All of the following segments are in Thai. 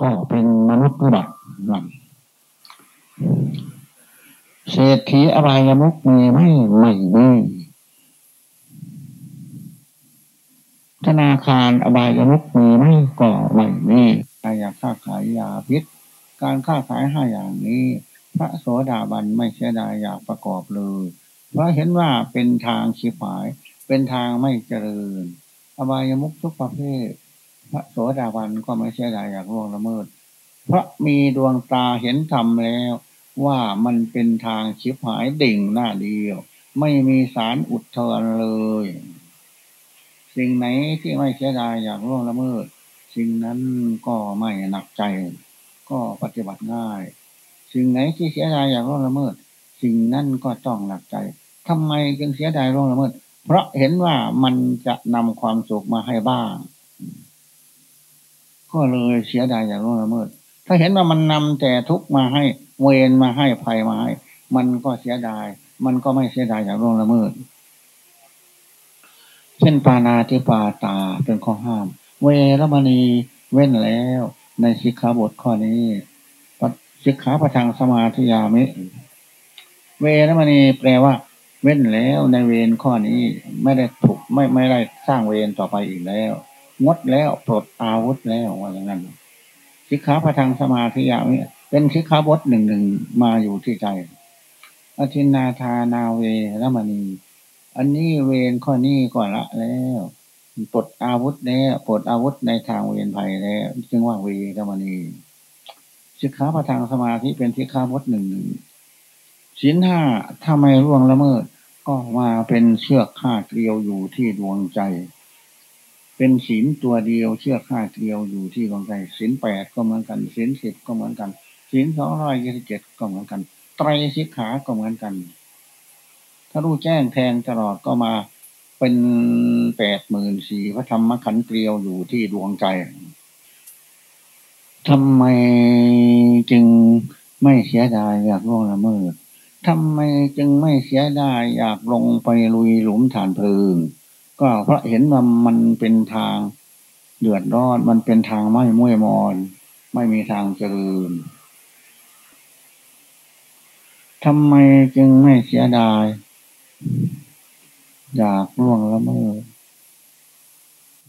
ก็เป็นมนุษย์บัตินั่นเศรษฐีอะไรยมุกมีไม่ไม่มีธนาคารอบายมุกมีไม่ก็ไม่มีใครอยากค้าขายยาพิษ การค้าขายห้าอย่างนี้ พระโสดาบันไม่เสียดายอยากประกอบเลยเพราะเห็นว่าเป็นทางชีพาย เป็นทางไม่เจริญ อบายมุกทุกประเภท ระโสดาบันก็ไม่เสียดายอยากล่วงละเมิด เพราะมีดวงตาเห็นธรรมแล้ว ว่ามันเป็นทางชิบหายดิ่งหน้าเดียว ไม่มีสารอุดเทนเลย สิ่งไหนที่ไม่เสียดายอยากร่วงละเมิด สิ่งนั้นก็ไม่หนักใจ ก็ปฏิบัติง่าย สิ่งไหนที่เสียดายอยากร่วงละเมิด สิ่งนั้นก็ต้องหนักใจทำไมจึงเสียดายร่วงละเมิด เพราะเห็นว่ามันจะนำความสุขมาให้บ้าง ก็เลยเสียดายอย่ากร่วงละเมิด ถ้าเห็นว่ามันนำแต่ทุกมาให้เวรมาให้ภัยมาให้ มันก็เสียดาย มันก็ไม่เสียดายอย่างร่วงละเมิด เช่นปานาติปาตาเป็นข้อห้าม เวรมณีเว้นแล้วในสิกขาบทข้อนี้สิกขาประทังสมาธิยามิ เวรมณีแปลว่า เว้นแล้วในเวรข้อนี้ไม่ได้ถูกไม่ไม่ได้สร้างเวรต่อไปอีกแล้ว งดแล้วปลดอาวุธแล้วว่าอย่างนั้นสิกขาประทังสมาธิยามิเป็นสิกขาบทหนึ่งหนึ่งมาอยู่ที่ใจอธินาทานาเวรมณีอันนี้เวรข้อนี้ก่อนละแล้วปลดอาวุธแล้วปลดอาวุธในทางเวรภัยแล้วจึงว่าเวรมณีสิกขาประทางสมาธิเป็นสิกขาบทหนึ่งหนึ่งสินห้าถ้าไม่ร่วงละเมิด ก็มาเป็นเชือกคาดเกลียวอยู่ที่ดวงใจ เป็นศีลตัวเดียวเชือกคาดเกลียวอยู่ที่ดวงใจศีลแปดก็เหมือนกันศีลสิบก็เหมือนกันศีลสองร้อยยี่สิบเจ็ดก็เหมือนกัน ไตรสิกขาก็เหมือนกัน ถ้ารู้แจ้งแทงตลอดก็มาเป็นแปดหมื่นสี่พระธรรมขันเกลียวอยู่ที่ดวงใจทำไมจึงไม่เสียดายอยากล่วงละเมิดทำไมจึงไม่เสียดายอยากลงไปลุยหลุมฐานเพลิง ก็เพราะเห็นว่ามันเป็นทางเดือดร้อนมันเป็นทางไม่มุ่ยมอน ไม่มีทางเจริญทำไมจึงไม่เสียดาย อยากล่วงละเมิด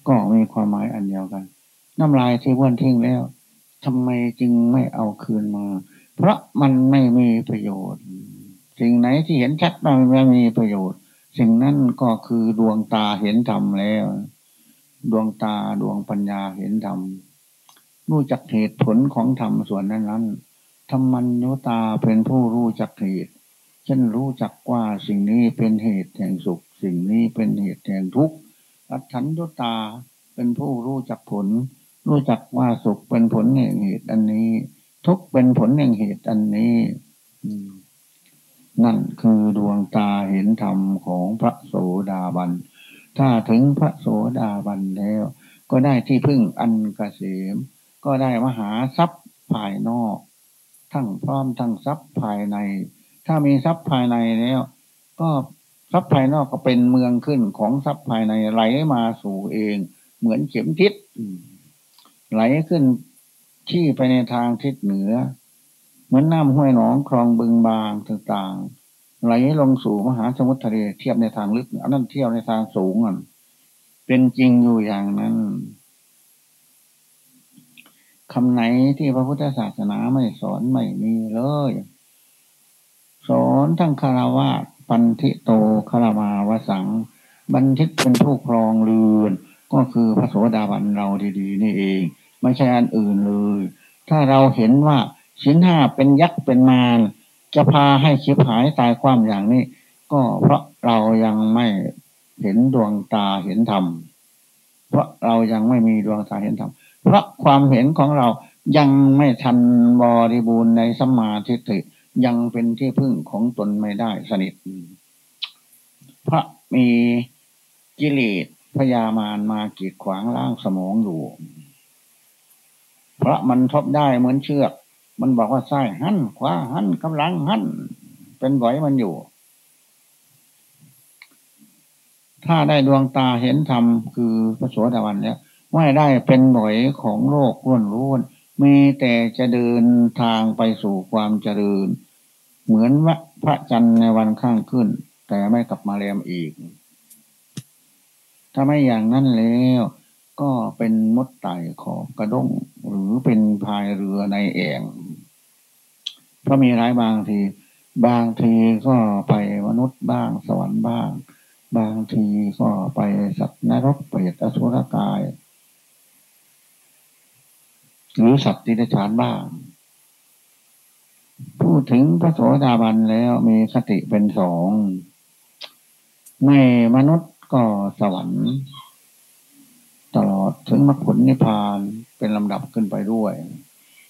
ก็มีความหมายอันเดียวกัน น้ำลายที่ว่นทิ้งแล้วทำไมจึงไม่เอาคืนมา เพราะมันไม่มีประโยชน์ สิ่งไหนที่เห็นชัดมันไม่มีประโยชน์ สิ่งนั้นก็คือดวงตาเห็นธรรมแล้ว ดวงตาดวงปัญญาเห็นธรรมรู้จักเหตุผลของธรรมส่วนนั้นนั้นธรรมัญญตาเป็นผู้รู้จักเหตุเช่นรู้จักว่าสิ่งนี้เป็นเหตุแห่งสุข สิ่งนี้เป็นเหตุแห่งทุกข์อัตถัญญตาเป็นผู้รู้จักผล รู้จักว่าสุขเป็นผลแห่งเหตุอันนี้ ทุกข์เป็นผลแห่งเหตุอันนี้ นั่นคือดวงตาเห็นธรรมของพระโสดาบัน ถ้าถึงพระโสดาบันแล้ว ก็ได้ที่พึ่งอันกเกษม ก็ได้มหาทรัพย์ภายนอก ทั้งพร้อมทั้งทรัพย์ภายใน ถ้ามีทรัพย์ภายในแล้ว ก็ทรัพย์ภายนอกก็เป็นเมืองขึ้นของทรัพย์ภายในไหลมาสู่เอง เหมือนเข็มทิศไหลขึ้นที่ไปในทางทิศเหนือ เหมือนน้ำห้วยหนองคลองบึงบางต่างๆ ไหลลงสู่มหาสมุทรทะเลเทียบในทางลึกอันนั้นเที่ยวในทางสูงอะเป็นจริงอยู่อย่างนั้นคำไหนที่พระพุทธศาสนาไม่สอนไม่มีเลย สอนทั้งคารวะปันทิโตคารมาวสัง บันทิตเป็นผู้ครองเรือน ก็คือพระโสดาบันเราดี ๆ นี่เอง ไม่ใช่อันอื่นเลย ถ้าเราเห็นว่า ชิ้นห้าเป็นยักษ์เป็นมารจะพาให้ชิบหายตายความอย่างนี้ ก็เพราะเรายังไม่เห็นดวงตาเห็นธรรมเพราะเรายังไม่มีดวงตาเห็นธรรมเพราะความเห็นของเรายังไม่ทันบริบูรณ์ในสมาธิิยังเป็นที่พึ่งของตนไม่ได้สนิทเพราะมีกิเลสพยามารมากีดขวางล่างสมองอยู่ เพราะมันทบได้เหมือนเชือก มันบอกว่าซ้ายหันขวาหันกำลังหันเป็นไหวมันอยู่ ถ้าได้ดวงตาเห็นธรรมคือพระโสดาบันเนี่ยไม่ได้เป็นหน่วยของโลกล้วนล้วนมีแต่จะเดินทางไปสู่ความเจริญ เหมือนวะพระจันทร์ในวันข้างขึ้น แต่ไม่กลับมาแรมอีก ถ้าไม่อย่างนั้นแล้ว ก็เป็นมดไต่ขอกระด้งหรือเป็นพายเรือในแอ่ง เพรามีร้ายบางที บางทีก็ไปมนุษย์บ้างสวรรค์บ้าง บางทีก็ไปสัตว์นรกเปรตอสุรกาย หรือสัตว์ที่ได้ฉานบ้าง พูดถึงพระโสดาบันแล้วมีสติเป็นสองไม่มนุษย์ก็สวรรค์ตลอดถึงมรรคผลนิพพานเป็นลำดับขึ้นไปด้วย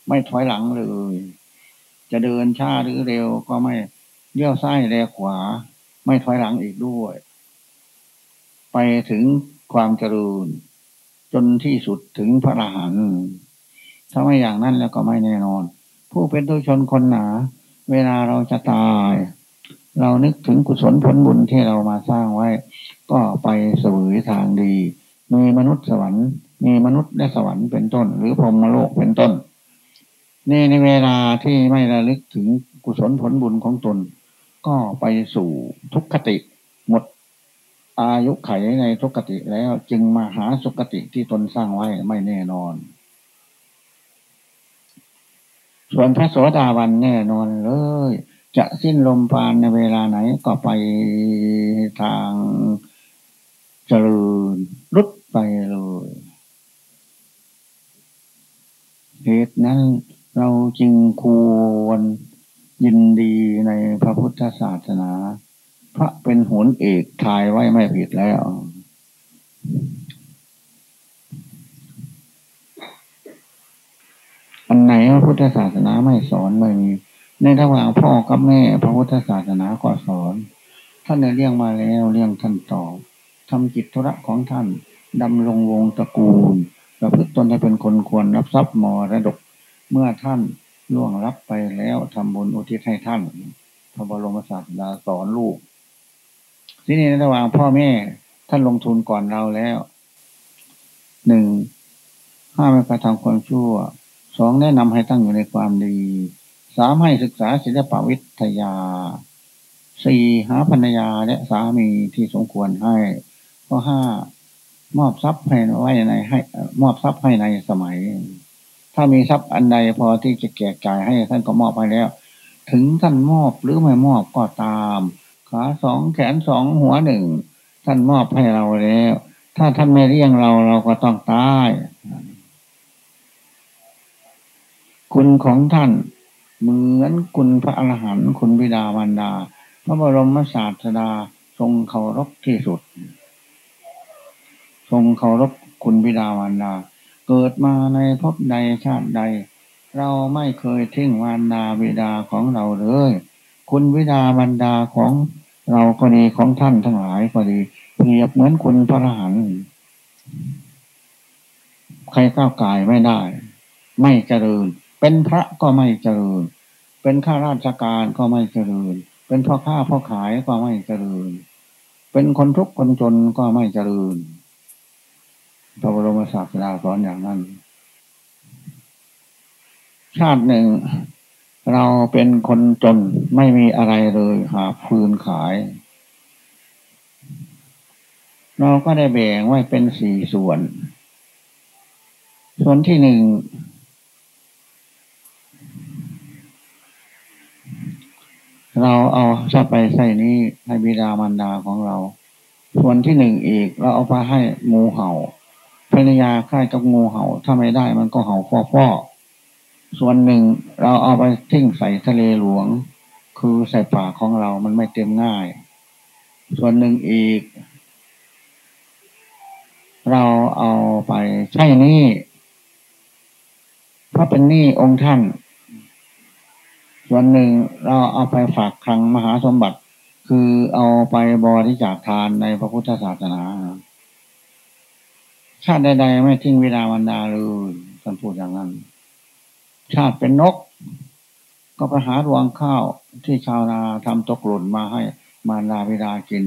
ไม่ถอยหลังเลย จะเดินช้าหรือเร็วก็ไม่เลี้ยวซ้ายแลขวา ไม่ถอยหลังอีกด้วย ไปถึงความเจริญจนที่สุดถึงพระอรหันต์ถ้าไม่อย่างนั้นแล้วก็ไม่แน่นอน ผู้เป็นทุชนคนหนา เวลาเราจะตาย เรานึกถึงกุศลผลบุญที่เรามาสร้างไว้ ก็ไปสวยทางดี มีมนุษย์สวรรค์ มีมนุษย์และสวรรค์เป็นต้น หรือพรหมโลกเป็นต้น นี่ในเวลาที่ไม่ระลึกถึงกุศลผลบุญของตน ก็ไปสู่ทุกขติหมด อายุไขในทุกขติแล้วจึงมาหาสุขติที่ตนสร้างไว้ไม่แน่นอน ส่วนพระโสดาบันแน่นอนเลย จะสิ้นลมปานในเวลาไหนก็ไปทางเจริญรุดไปเลยเหตุนั้น เราจึงควรยินดีในพระพุทธศาสนา พระเป็นหุนเอกทายไว้ไม่ผิดแล้ว อันไหนพระพุทธศาสนาไม่สอนไม่มีในระหว่างพ่อกับแม่ พระพุทธศาสนาก็สอน ท่านเรียงมาแล้วเรียงท่านตอบทำจิตธุระของท่านดำรงวงตระกูลประพฤติตนให้เป็นคนควรรับทรัพย์มรดก เมื่อท่านล่วงรับไปแล้วทำบุญอุทิศให้ท่านพระบรมศาสดาสอนลูก ที่นี่ในระหว่างพ่อแม่ท่านลงทุนก่อนเราแล้วหนึ่งห้ามไม่กระทำความชั่วสองแนะนำให้ตั้งอยู่ในความดีสามให้ศึกษาศิลปวิทยาสี่หาภรรยาและสามีที่สมควรให้ข้อห้ามอบทรัพย์ให้ไว้ในให้ มอบทรัพย์ให้ในสมัย ถ้ามีทรัพย์อันใดพอที่จะแจกจ่ายให้ท่านก็มอบไปแล้ว ถึงท่านมอบหรือไม่มอบก็ตาม ขาสองแขนสองหัวหนึ่งท่านมอบให้เราแล้ว ถ้าท่านไม่เลี้ยงเราเราก็ต้องตายคุณของท่านเหมือนคุณพระอรหันต์คุณบิดามารดา พระบรมศาสดาทรงเคารพที่สุด ทรงเคารพคุณบิดามารดา เกิดมาในภพใดชาติใด เราไม่เคยทิ้งมารดาบิดาของเราเลย คุณบิดามารดาของเราก็ดีของท่านทั้งหลายก็ดีเปรียบเหมือนคุณพระอรหันต์ใครก้าวกายไม่ได้ ไม่เจริญ เป็นพระก็ไม่เจริญ เป็นข้าราชการก็ไม่เจริญ เป็นพ่อค้าพ่อขายก็ไม่เจริญ เป็นคนทุกข์คนจนก็ไม่เจริญ พระบรมศาสดาสอนอย่างนั้น ชาติหนึ่ง เราเป็นคนจนไม่มีอะไรเลยหาฟืนขาย เราก็ได้แบ่งไว้เป็นสี่ส่วน ส่วนที่หนึ่งเราเอาทรัพย์ไปใส่นี้ให้บิดามารดาของเรา ส่วนที่หนึ่งอีก เราเอาไปให้งูเห่า ภรรยาค่ายกับงูเห่า ถ้าไม่ได้มันก็เห่าฟอฟอส่วนหนึ่งเราเอาไปทิ้งใส่ทะเลหลวง คือใส่ปาของเรามันไม่เต็มง่าย ส่วนหนึ่งอีก เราเอาไปใช้นี้เพราะเป็นนี้องค์ท่าน ส่วนหนึ่งเราเอาไปฝากคลังมหาสมบัติ คือเอาไปบริจาคทานในพระพุทธศาสนา ชาติใดๆไม่ทิ้งเวลาวันดาเลยท่านพูดอย่างนั้น ชาติเป็นนก ก็ไปหารวงข้าวที่ชาวนาทำตกหล่นมาให้มารดาบิดากิน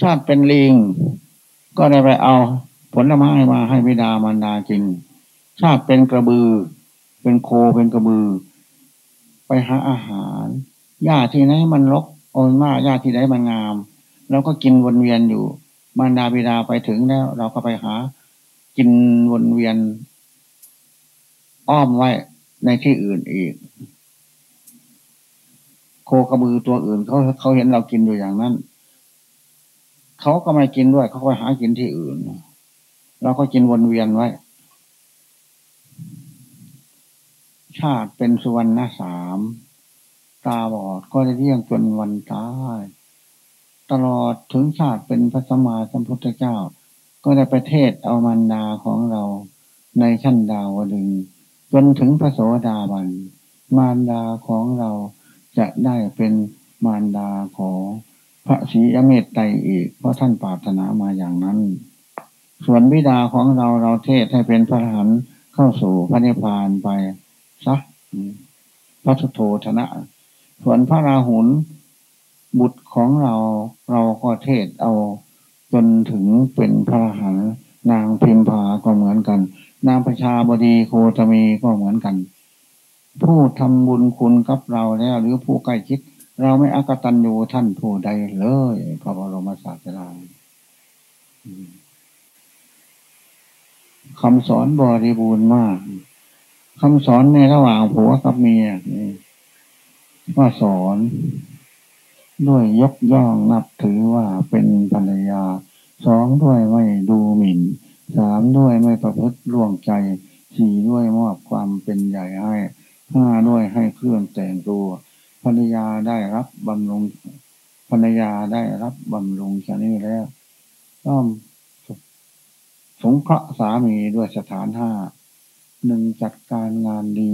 ชาติเป็นลิง ก็ได้ไปเอาผลไม้มาให้บิดามารดากิน ชาติเป็นกระบือ เป็นโคเป็นกระบือ ไปหาอาหารหญ้าที่ไหนมันรกโอนมากหญ้าที่ไหนมันงามเราก็กินวนเวียนอยู่ มารดาบิดาไปถึงแล้ว เราก็ไปหา กินวนเวียน อ้อมไว้ในที่อื่นอีก โคกระบือตัวอื่นเขาเขาเห็นเรากินอยู่อย่างนั้นเขาก็ไม่กินด้วยเขาไปหากินที่อื่น เราก็กินวนเวียนไว้ ชาติเป็นสุวรรณสาม ตาบอดก็จะเรี่ยงจนวันตาย ตลอดถึงชาติเป็นพระสมมาสัมพุทธเจ้า ก็ได้ประเทศเอามันดาของเราในชั้นดาวดึงจนถึงพระโสดาบัน มารดาของเราจะได้เป็นมารดาของพระศรีอเมตไตรอีก เพราะท่านปรารถนามาอย่างนั้น ส่วนบิดาของเราเราเทศให้เป็นพระหันเข้าสู่พระนิพพานไปซักพระสุโธธนะ ส่วนพระราหุล บุตรของเราเราก็เทศเอา จนถึงเป็นพระหันนางพิมพาก็เหมือนกัน นางประชาบดีโคตมีก็เหมือนกัน ผู้ทำบุญคุณกับเราแล้ว หรือผู้ใกล้ชิด เราไม่อักตันอยู่ท่านผู้ใดเลยพระบรมศาสดาคำสอนบริบูรณ์มากคำสอนในระหว่างผัวกับเมียว่าสอน ด้วยยกย่องนับถือว่าเป็นภรรยาสองด้วยไม่ดูหมิ่นสามด้วยไม่ประพฤติล่วงใจสี่ด้วยมอบความเป็นใหญ่ให้ห้าด้วยให้เครื่องแต่งตัวภรรยาได้รับบำรุงภรรยาได้รับบำรุงชนี้แล้วต้องสงเคราะห์สามีด้วยสถานห้าหนึ่งจัดการงานดี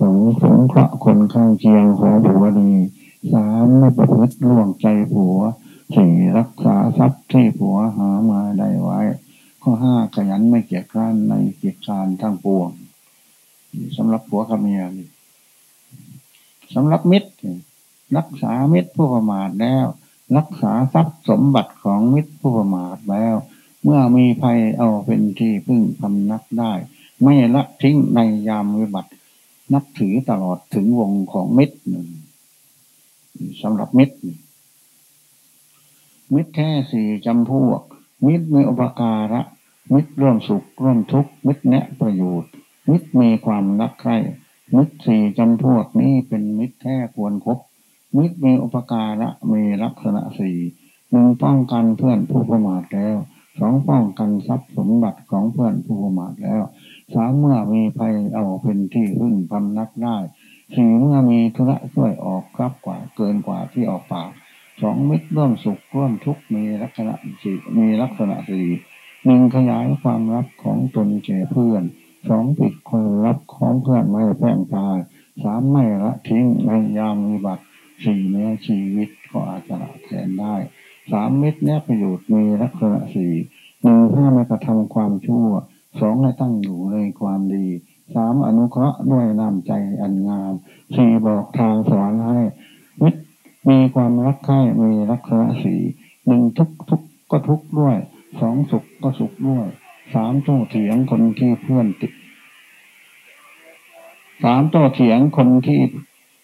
สองสงเคราะห์คนข้างเคียงของผัวดี สามไม่ประพฤติล่วงใจผัวสี่รักษาทรัพย์ที่ผัวหามาได้ไว้ ข้อห้าขยันไม่เกียจคร้านในเกียรติการทั้งปวงสำหรับผัวกับเมียนี่สำหรับมิตร รักษามิตรผู้ประมาทแล้ว รักษาทรัพย์สมบัติของมิตรผู้ประมาทแล้ว เมื่อมีภัยเอาเป็นที่พึ่งพำนักได้ ไม่ละทิ้งในยามวิบัติ นับถือตลอดถึงวงของมิตร สำหรับมิตร มิตรแท้สี่จำพวก มิตรมีอุปการะ มิตรร่วมสุขร่วมทุกข์มิตรแนะประโยชน์ มิตรมีความรักใคร่มิตรสี่จำพวกนี้เป็นมิตรแท้ควรครบมิตรมีอุปการะมีลักษณะสี่หนึ่งป้องกันเพื่อนผู้ประมาทแล้วสองป้องกันทรัพย์สมบัติของเพื่อนผู้ประมาทแล้วสามเมื่อมีภัยเอาเป็นที่พึ่งพำนักได้ สี่เมื่อมีธุระช่วยออกครับกว่าเกินกว่าที่ออกปากสองมิตรร่วมสุขร่วมทุกข์มีลักษณะสี่มีลักษณะสี่หนึ่งขยายความรับของตนแก่เพื่อนสองปิดคนรับของเพื่อนไม่แพร่งตายสามไม่ละทิ้งในยามมีบัตรสี่เนื้อชีวิตก็อาจจะแทนได้สามมิตรเนี้ยประโยชน์มีลักษณะสี่หนึ่งห้าไม่กระทำความชั่วสองให้ตั้งอยู่ในความดี สามอนุเคราะห์ด้วยน้ำใจอันงามสี่บอกทางสอนให้มิตรมีความรักใคร่มีลักษณะสี่หนึ่งทุกทุกก็ทุกด้วยสองสุขก็สุขด้วยสามโต้เถียงคนที่เพื่อนติดสามโต้เถียงคนที่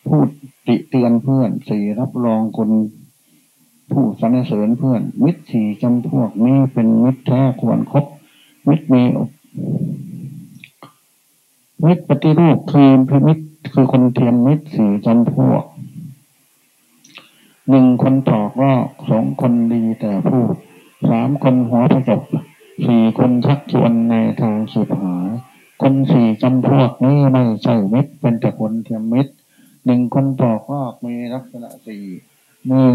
พูดติเตือนเพื่อนสี่รับรองคนผู้สรรเสริญเพื่อนมิตรสี่จำพวกนี้เป็นมิตรแท้ควรครบมิตรมี มิตรปฏิรูปคือพิมิตรคือคนเทียมมิตรสี่จำพวกหนึ่งคนตอกรอกสองคนดีแต่พูดสามคนหัวประจบสี่คนชักชวนในทางสุดหายคนสี่จำพวกนี้ไม่ใช่มิตรเป็นแต่คนเทียมมิตรหนึ่งคนตอกรอกมีลักษณะสี่หนึ่ง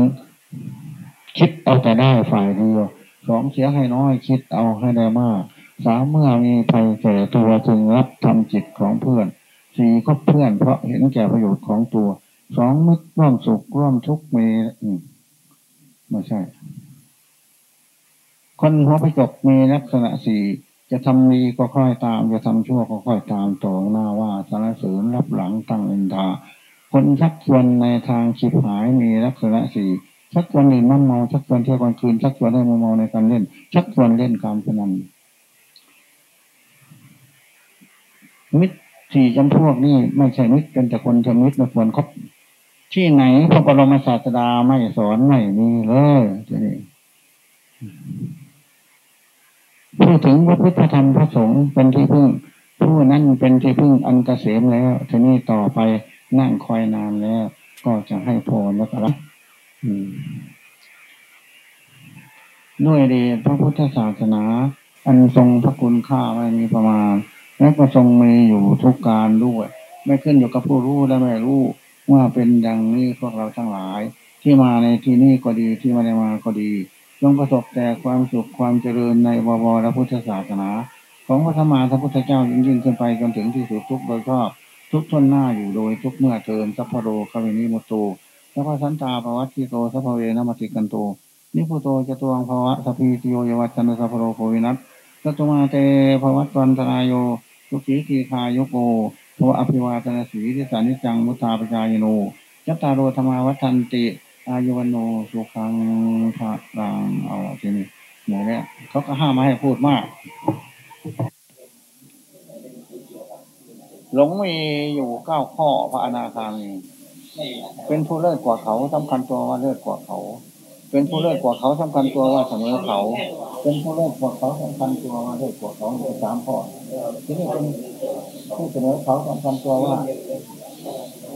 คิดเอาแต่ได้ฝ่ายเดียวสองเสียให้น้อยคิดเอาให้ได้มาก สามเมื่อมีภัยแก่ตัวจึงรับทำจิตของเพื่อนสี่ก็เพื่อนเพราะเห็นแก่ประโยชน์ของตัวสองมิตรร่วมสุขร่วมทุกข์มีไม่ใช่ คนหัวไปจบมีลักษณะสี่จะทำดีก็ค่อยตาม จะทำชั่วก็ค่อยตามต่อหน้าว่าสารเสริญรับหลังตั้งอินทาคนชักชวนในทางชิบหายมีลักษณะสี่ชักชวนเล่นน้ำเมาชักชวนเที่ยวกลางคืนชักชวนให้มัเมาในการเล่นชักชวนเล่นการพนัน มิตรสี่จำพวกนี่ไม่ใช่มิตรเป็นแต่คนทำมิตรม่ควรคบที่ไหนพระบรมศาสดาไม่สอนไม่มีเลยทีนี้พูดถึงพระพุทธธรรมพระสงฆ์เป็นที่พึ่ง ผู้นั้นเป็นที่พึ่งอันกเกษมแล้ว ทีนี้ต่อไปนั่งคอยนานแล้ว ก็จะให้พรแล้วก็รับด้วยเดชพระพุทธศาสนา อันทรงพระคุณค่าไม่มีประมาณ และก็ทรงมีอยู่ทุกการด้วย ไม่ขึ้นอยู่กับผู้รู้และไม่รู้ว่าเป็นดังนี้พวกเราทั้งหลาย ที่มาในที่นี้ก็ดีที่มาในมาก็ดีจงประสบแต่ความสุขความเจริญในบวรพุทธศาสนา ของพระธรรมาพระพุทธเจ้ายิ่งยิ่งขึ้นไปจนถึงที่สุดทุกโดยชอบทุกทนหน้าอยู่โดยทุกเมื่อเทินสัพพโรคาวินิมุตโตสัพพสันตาภวัติโตสัพพเวนมติกันโตนิพุโตจตวงภวะสพีติโยยวัจันสัพพโรโควินัสสัตุมาเตภวัตวันตรายโย ทุกีทีคายโกโทอภิวาตนาสีทิสานิจังมุตาปจายโนยัตตาโรธรรมาวัฏันติ อายุวันโนสุขังพระรังเอาทีนี้อย่างนี้เขาก็ห้ามมาให้พูดมาก หลงมีอยู่เก้าข้อพระอนาคามีเป็นผู้เลิศกว่าเขาสำคัญตัวว่าเลิศกว่าเขา เป็นผู้เลิศกว่าเขาสำคัญตัวว่าเสมอเขา เป็นผู้เลิศกว่าเขาสำคัญตัวว่าเลิศกว่าเขาสามข้อ ที่นี่เป็นผู้เสมอเขาสำคัญตัวว่า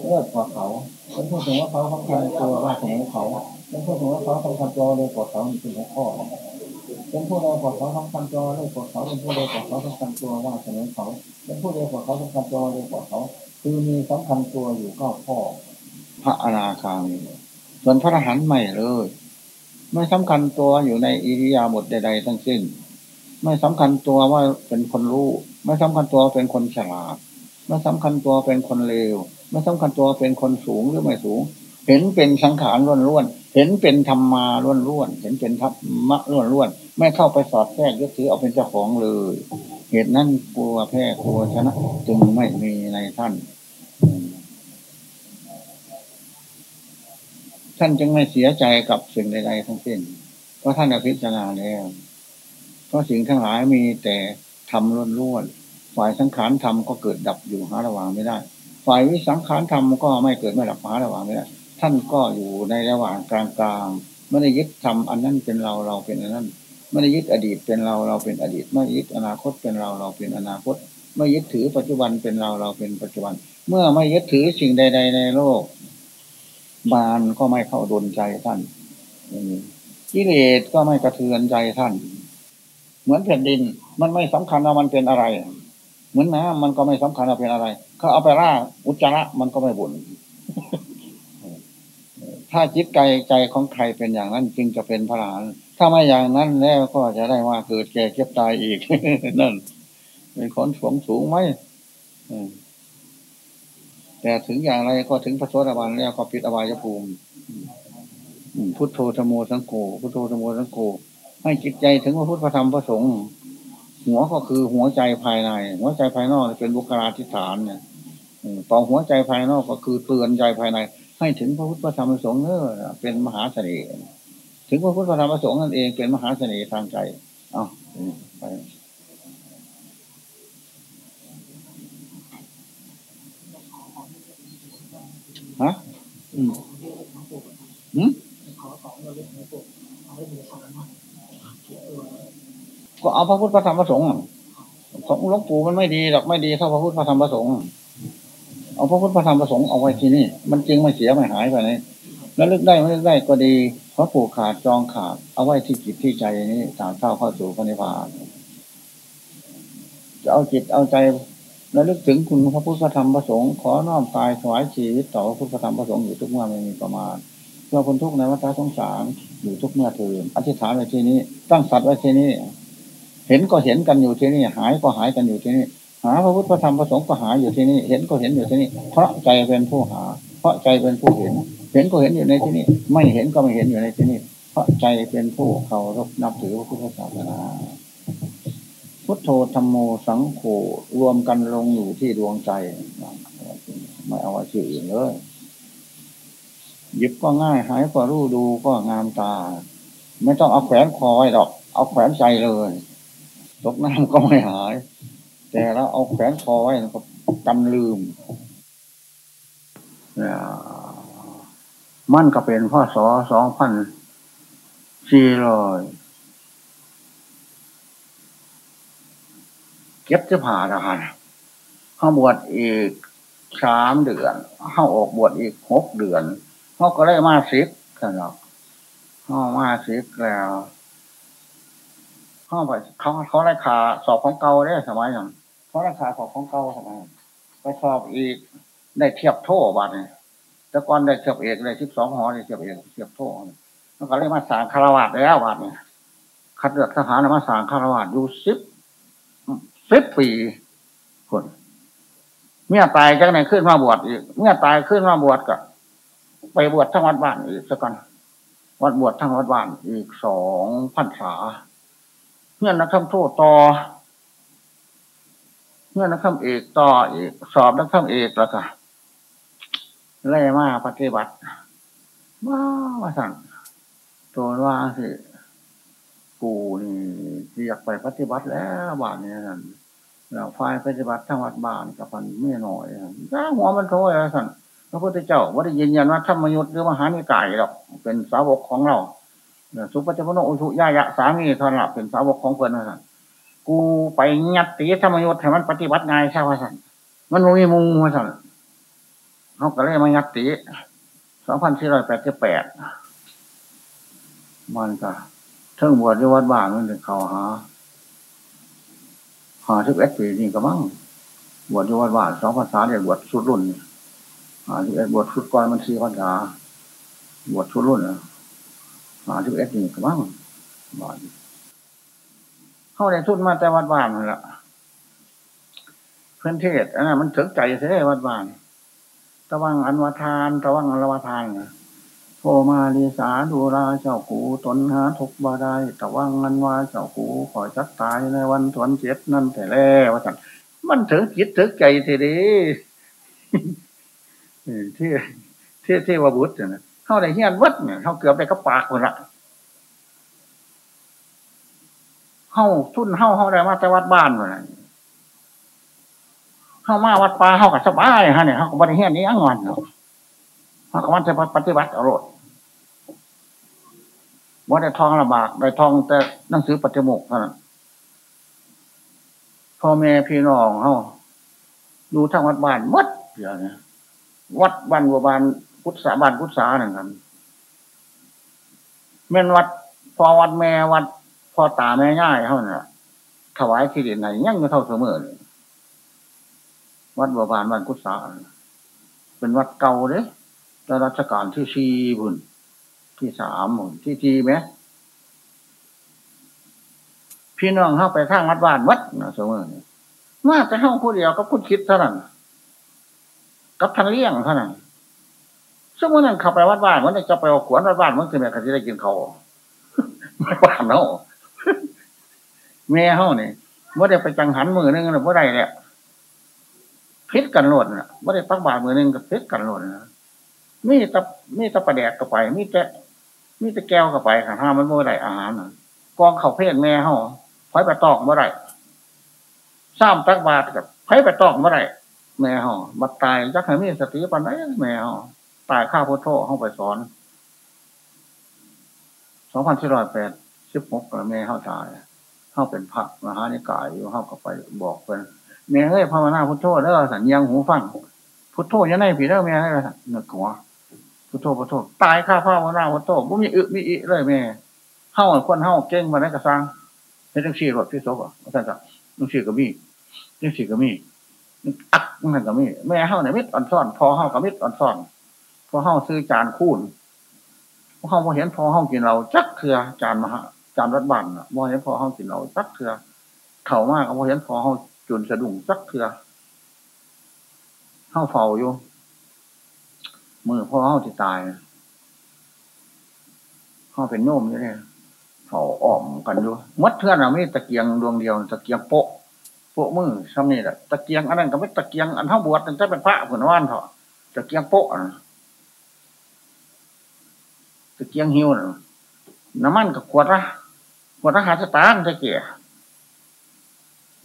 เลิศกว่าเขาเป็นผู้ถึงว่าเขาสำคัญตัวว่าเสมอเขาเป็นผู้ถึงว่าเขาสำคัญตัวเลยกว่าเขาเป็นหัวข้อเป็นผู้เร็วกว่าเขาสำคัญตัวเลยกว่าเขาเป็นผู้เร็วกว่าเขาสำคัญตัวว่าเสมอเขาเป็นผู้เร็วกว่าเขาสำคัญตัวเลยกว่าเขา คือมีสำคัญตัวอยู่ก็ข้อ พระอนาคามีส่วนพระอรหันต์ใหม่เลย ไม่สำคัญตัวอยู่ในอิริยาบถใดๆทั้งสิ้น ไม่สำคัญตัวว่าเป็นคนรู้ ไม่สำคัญตัวเป็นคนฉลาด ไม่สำคัญตัวเป็นคนเลว ไม่สำคัญตัวเป็นคนสูงหรือไม่สูง เห็นเป็นสังขารล้วนๆ เห็นเป็นธรรมาล้วนๆ เห็นเป็นธรรมะล้วนๆ ไม่เข้าไปสอดแทรกยึดถือเอาเป็นเจ้าของเลย เหตุนั้นกลัวแพ้กลัวชนะ จึงไม่มีในท่าน ท่านจึงไม่เสียใจกับสิ่งใดๆทั้งสิ้น เพราะท่านอภิจารณาแล้ว เพราะสิ่งทั้งหลายมีแต่ทำล้วนๆฝ่ายสังขารธรรมก็เกิดดับอยู่หาระหว่างไม่ได้ ฝ่ายวิสังขารธรรมก็ไม่เกิดไม่หลับหาระหว่างไม่ได้ ท่านก็อยู่ในระหว่างกลางกลางไม่ได้ยึดทำอันนั้นเป็นเราเราเป็นอันนั้นไม่ได้ยึดอดีตเป็นเราเราเป็นอดีตไม่ยึดอนาคตเป็นเราเราเป็นอนาคต ไม่ยึดถือปัจจุบันเป็นเราเราเป็นปัจจุบัน เมื่อไม่ยึดถือสิ่งใด ๆ ในโลกบานก็ไม่เข้าดนใจท่านกิเลสก็ไม่กระเทือนใจท่าน เหมือนแผ่นดิน มันไม่สำคัญว่ามันเป็นอะไร เหมือนน้ำมันก็ไม่สำคัญว่าเป็นอะไร เขาเอาไปร่าอุจจาระมันก็ไม่บุญถ้าจิตใจใจของใครเป็นอย่างนั้นจึงจะเป็นพระหาน ถ้าไม่อย่างนั้นแล้วก็จะได้ว่าเกิดแก่เก็บตายอีกนั่นเป็นคนสูงสูงไหมแต่ถึงอย่างไรก็ถึงพระโสดาบันแล้วก็ปิดอบายภูมิพุทโธธโมสังโฆพุทโธธโมสังโฆ ให้จิตใจถึงพระพุทธธรรมพระสงฆ์หัวก็คือหัวใจภายใน หัวใจภายนอกเป็นบุคลาธิฐานเนี่ยต่อหัวใจภายนอกก็คือเตือนใจภายใน ให้ถึงพระพุทธธรรมประสงค์เนอเป็นมหาเสน่ห์ถึงพระพุทธธรรมประสงค์นั่นเองเป็นมหาเสน่ห์ทางใจเอาไปฮะอืมอืม ก็เอาพระพุทธพระธรรมประสงค์ของหลวงปู่มันไม่ดีหรอกไม่ดีเท่าพระพุทธพระธรรมประสงค์เอาพระพุทธพระธรรมประสงค์เอาไว้ที่นี่ มันจริงไม่เสียไม่หายไปไหนแล้วลึกได้ไม่ลึกได้ก็ดีเพราะผูกขาดจองขาด เอาไว้ที่จิตที่ใจนี้สามเท่าเข้าสู่พระนิพพานจะเอาจิตเอาใจแล้วลึกถึงคุณพระพุทธธรรมประสงค์ขอน้อมกายถวายชีวิตต่อพระพุทธธรรมประสงค์อยู่ทุกเมื่อไม่มีประมาณเพื่อคนทุกข์ในวัฏสงสารอยู่ทุกเมื่อเทินอธิษฐานไว้ที่นี้ ตั้งสัตว์ไว้ที่นี้ เห็นก็เห็นกันอยู่ที่นี่ หายก็หายกันอยู่ที่นี่ หาพระพุทธพระธรรมพระสงฆ์ก็หาอยู่ที่นี่ เห็นก็เห็นอยู่ที่นี่ เพราะใจเป็นผู้หา เพราะใจเป็นผู้เห็น เห็นก็เห็นอยู่ในที่นี่ ไม่เห็นก็ไม่เห็นอยู่ในที่นี่ เพราะใจเป็นผู้เคารพนับถือพระพุทธศาสนา พุทโธธรรมโมสังโฆรวมกันลงอยู่ที่ดวงใจ ไม่เอาชื่ออื่นเลยหยิบก็ง่ายหายก็รู้ดูก็งามตา ไม่ต้องเอาแขวนคอยหรอก เอาแขวนใจเลย ตกน้ำก็ไม่หาย แต่เราเอาแขวนคอไว้ก็จำลืมมันก็เป็นพ่อสอสองพันสี่ร้อยเก็บจะผ่าทหารเขาบวชอีกสามเดือนเขาออกบวชอีกหกเดือนเขาก็ได้มาสิบกันหรอกเขามาสิบแล้ว เขาไปเขาเขาได้ขาสอบของเก่าได้สมัยนั้นเขาได้ขาสอบของเก่าสมัยไปสอบอีกได้เทียบโทษบัตรเนี่ยแต่ก่อนได้เทียบเอกได้สิบสองหอได้เทียบเอกเทียบโทษแล้วก็เลยมาสางคารวะแล้วบัตรเนี่ยคัดเลือกทหารมาสางคารวะอยู่สิบสิบปีคนเมื่อตายจากไหนขึ้นมาบวชอีก เมื่อตายขึ้นมาบวชก็ ไปบวชทั้งวัดบ้านอีกสักกันวัดบวชทั้งวัดบ้านอีกสองพันษา เมื่อนักทำโทษต่อ เมื่อนักทำเอกต่อเอกสอบนักทำเอกแล้วก็ไล่มาปฏิบัติว้าว่าสั่งตัวว่าสิกูนี่อยากไปปฏิบัติแล้วบานนี้นั่นเราฝ่ายปฏิบัติทั้งวัดบ้านกับพันไม่หน่อยถ้าหัวมันโทษอะไรสั่นพระพุทธเจ้าว่าได้ยืนยันว่าธรรมยุทธ์หรือมหานิกายหรอกเป็นสาวกของเรา สุปฏิปโนอุชุยายะสามีทอนละเป็นสาวกของเพื่อนนะกูไปงัดตีธรรมยุทธ์ให้มันปฏิบัติง่ายใช่ไหมสั่นมันมีมุงมาสั่นเขาก็เลยมางัดตีสองพันสี่ร้อยแปดสิบแปดมันก็เทิงบวชที่วัดบ้านมันเป็นเขาหาหาสิบเอ็ดปีนี่ก็มั่งบวชที่วัดบ้านสองภาษาเนี่ยบวชสุดรุ่นหาสิบเอ็ดบวชสุดก่อนมันสี่ภาษาบวชสุดรุ่นนะ หาสิบเอ็ดนี่ก็มั่งบ้านเข้าในทุนมาแต่วัดบ้านนั่นแหละเพื่อนเทศอันนั้นมันถึงใจเสียวัดบ้านตะวังอันวทานตะวังอันวทานโทมาลีสาดูราเจ้ากูตนหาทุกบาได้ตะวังอันวาเจ้ากูขอจักตายในวันทวนเจ็ดนั่นแต่แล้วว่าสันมันถึงจิตถึงใจทีเดีที่ที่ที่วบุตรนี่ย เข้าในเฮียนวัดเนี่ยเข้าเกือบไปก็ปากคนละเข้าทุนเข้าเข้าได้มาแต่วัดบ้านเลยเข้ามาวัดป่าเข้ากับสบายฮะเนี่ยเข้ากับบริเฮียนนี้อังวันเนาะเข้ากับวันจะปฏิบัติอรรถว่าได้ทองลำบากได้ทองแต่หนังสือปฏิโมกข์เท่านั้นพ่อแม่พี่น้องเขาดูทางวัดบ้านมัดเดี๋ยวนี้วัดบ้านวัวบ้าน พุทธาบานพุทธาหนึ่งกันแม่นวัดพอวัดแม่วัดพอตาแม่ง่ายเขานี่ยถวายที่ดินไหนยังไม่เท่าเสมอเลยวัดบัวบานบ้านกุศลเป็นวัดเก่าเด้แต่รัชกาลที่สี่บุญที่สามบุญที่ทีไหมพี่น้องเข้าไปข้างวัดบ้านวัดนะเสมอเนี่ยมาแต่เข้าคู่เดียวก็พูดคิดเท่านั้นกับทันเลี้ยงเท่านั้น สมมตินั่นเข้าไปวัดบ้านมันจะไปเอาขวนวัดบ้านมันคือแม่ก็จะได้กินเขาไม่บ้านเนาะแม่เขาเนี่ยเมื่อได้ไปจังหันมือนึงเมื่อไรเนี่ยพิษกันหลดนะไม่ได้ตักบาทมือนึงกับพิษกันหลดนะมีตะมีตะประแดกกับไป มีแต่มีต่แก้วกับไปค่ะห้ามันเมื่อไรอาหารนะกองเขาเพศแม่เขาไฟไปตอกเมื่อไรซ้ำตักบาทกับไฟไปตอกเมื่อไรแม่เขาบัดตายจักให้มีสติปัญญาแม่เขา ตายข้าพุทโธเขาไปสอนสองพันสี่ร้อยแปดสิบหกแม่เขาตายเขาเป็นพระมหานิกายอยู่เขาก็ไปบอกเป็นแม่เอ้ยภาวนาพุทโธแล้วสัญญาหูฟังพุทโธยังไงผีแล้วแม่ให้เนือกหัวพุทโธพุทโธตายข้าภาวนาพุทโธบ่มีอึมีอิเลยแม่เฮ้าคนเฮ้าเก่งมาได้กระซังไม่ต้องชี้รถที่ศพอะท่านจะต้องชี้กับมีต้องชี้กับมีอักนั่นกับมีแม่เฮ้าเนี่ยมิดอ่อนซ่อนพอเฮ้ากับมิดอ่อนซ่อน พอเฮ้าซื้อจานคูนพอเฮ้าพอเห็นพอเฮ้ากินเราจักเถื่อจานมหาจานรัดบันอะพอเห็นพอเฮ้ากินเราจักเถื่อเข่ามากพอเห็นพอเฮ้าจนสะดุ้งสักเถื่อเข้าเฝ้าอยู่มือพ่อเข้าที่ตายเข้าเป็นโน้มอยู่เลยเฝ้าอ้อมกันอยู่มัดเทือนเราไม่ตะเกียงดวงเดียวตะเกียงโปะโปะมือซ้ำนี่แหละตะเกียงอันนั้นก็ไม่ตะเกียงอันเท่าบวชนั่นจะเป็นพระผุนว่านเถอะตะเกียงโปะ ตะเกียงหิวน้ำมันกับขวดละขวดละหาสตางค์ตะเกีย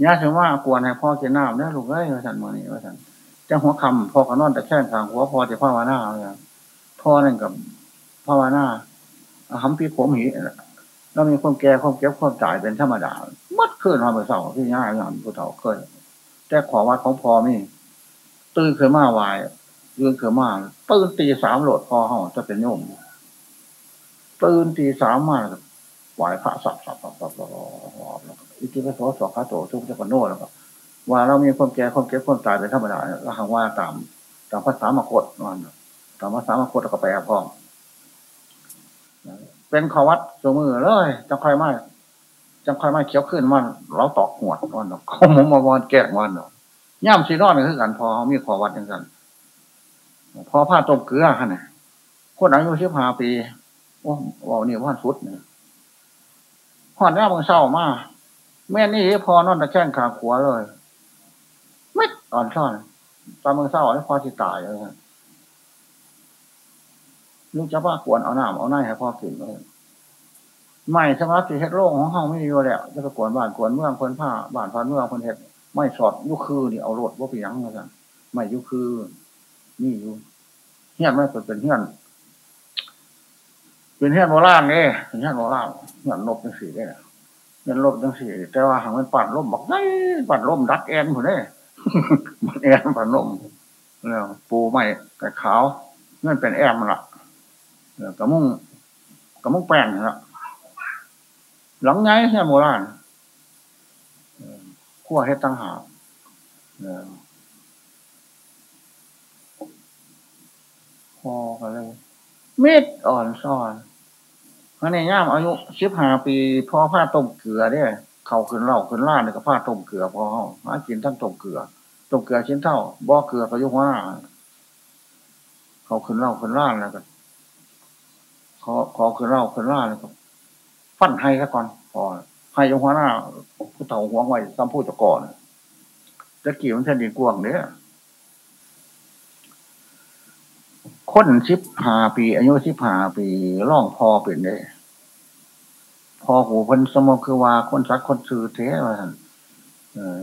ย่าถึงว่ากวนให้พ่อกินน้ำได้ลูกเอ้ยว่าสันมือนี่ว่าสันจะหัวคำพ่อขนอนแต่แค่ทางหัวพ่อจะพ่อวานาเลยพ่อนั่นกับพ่อวานาหำปีผมหีแล้วมีความแก่ความเก็บความจ่ายเป็นธรรมดามัดขึ้นมาเมื่อเสาร์ที่ย่าอย่างผู้เฒ่าเคยแต่ขอวัดของพ่อมีตื่นเคยมาวายยืนเคยมาตื่นตีสามโหลดพ่อห้อจะเป็นโยม ตื่นตีสามมาไหวพระสับสับสับสับสับอิทิปโสสองขาโตทุกเจ้าโน่แล้วก็ว่าเรามีความแก่ความเก็บความตายเป็นธรรมดาเราหางว่าตามตามภาษามกฏนั่นตามภาษามกฏก็ไปอะพ่องเป็นขวัดสมือเลยจังใครมาจังใครมาเขียวขึ้นมันเราตอกหัวมันเขาหมุนมาวันแก่มันเนาะย่ำซีนอนก็คือกันพอเขามีขวัดอย่างนั้นพอผ้าต้มเกลือขนาดคนอายุสิบห้าปี ว่าว่านี่ว่าสุดเนี่ยหอดหน้ามึงเศร้ามากแม่นี่พอนอนตะแคงขาขวาเลยไม่อ่อนซ่อนตามึงเศร้าให้วพอที่ตายเลยลูกจะว่ากวนเอาหน้าเอาหน้าให้พ่อกินเลยไม่สำหรับที่เฮ็ดโลกของเฮาไม่ดีแล้วจะกวนบ้านกวนเมืองคนผ้าบ้านพันเมืองคนเฮ็ดไม่สอดยุคือนี่เอารถว่าไปยังมาสั่นไม่ยุคือ นี่อยู่เฮี้ยนไม่เป็นเป็นเฮี้ยน เป็นเฮียนโบราณเนี่ยเฮียนโบราณเฮียนนกจังสี่เนี่ยเฮียนลบจังสี่ แต่ว่าหางมันปั่นล่มบอกไงปั่นล่มดักแอนผมเนี่ยมันแอนปั่นล่มแล้วปูใหม่กับขาวนั่นเป็นแอมละกระมุงกระมุงแป้งละหลังไงเฮียนโบราณขั้วเฮ็ดตั้งหาพอกันเลย เม็ดอ่อนซ่อนอันนี้ย่ามอายุสิบห้าปีพ่อผ้าต้มเกลือเนี่ยเขาขึ้นเหล่าขึ้นล่าเนี่ยก็ผ้าต้มเกลือพอหากินทั้งต้มเกลือต้มเกลือชิ้นเท่าบ่อเกลือก็ยุว่าเขาขึ้นเหล่าขึ้นล่าแล้วก็ขอขอขึ้นเหล่าขึ้นล่าแล้วก็ฟันให้ซะก่อนพอให้ยุว่าหน้าผู้เฒ่าหัวไว้ซ้ำพูดตะก่อนตะกี้มันแทนดินกวางเนี่ย คนสิบห้าปี อายุสิบห้าปีร่องพอเป็นเลยพอหูพันสมองคือว่าคนสักคนซื้อเท้ว่าท่าน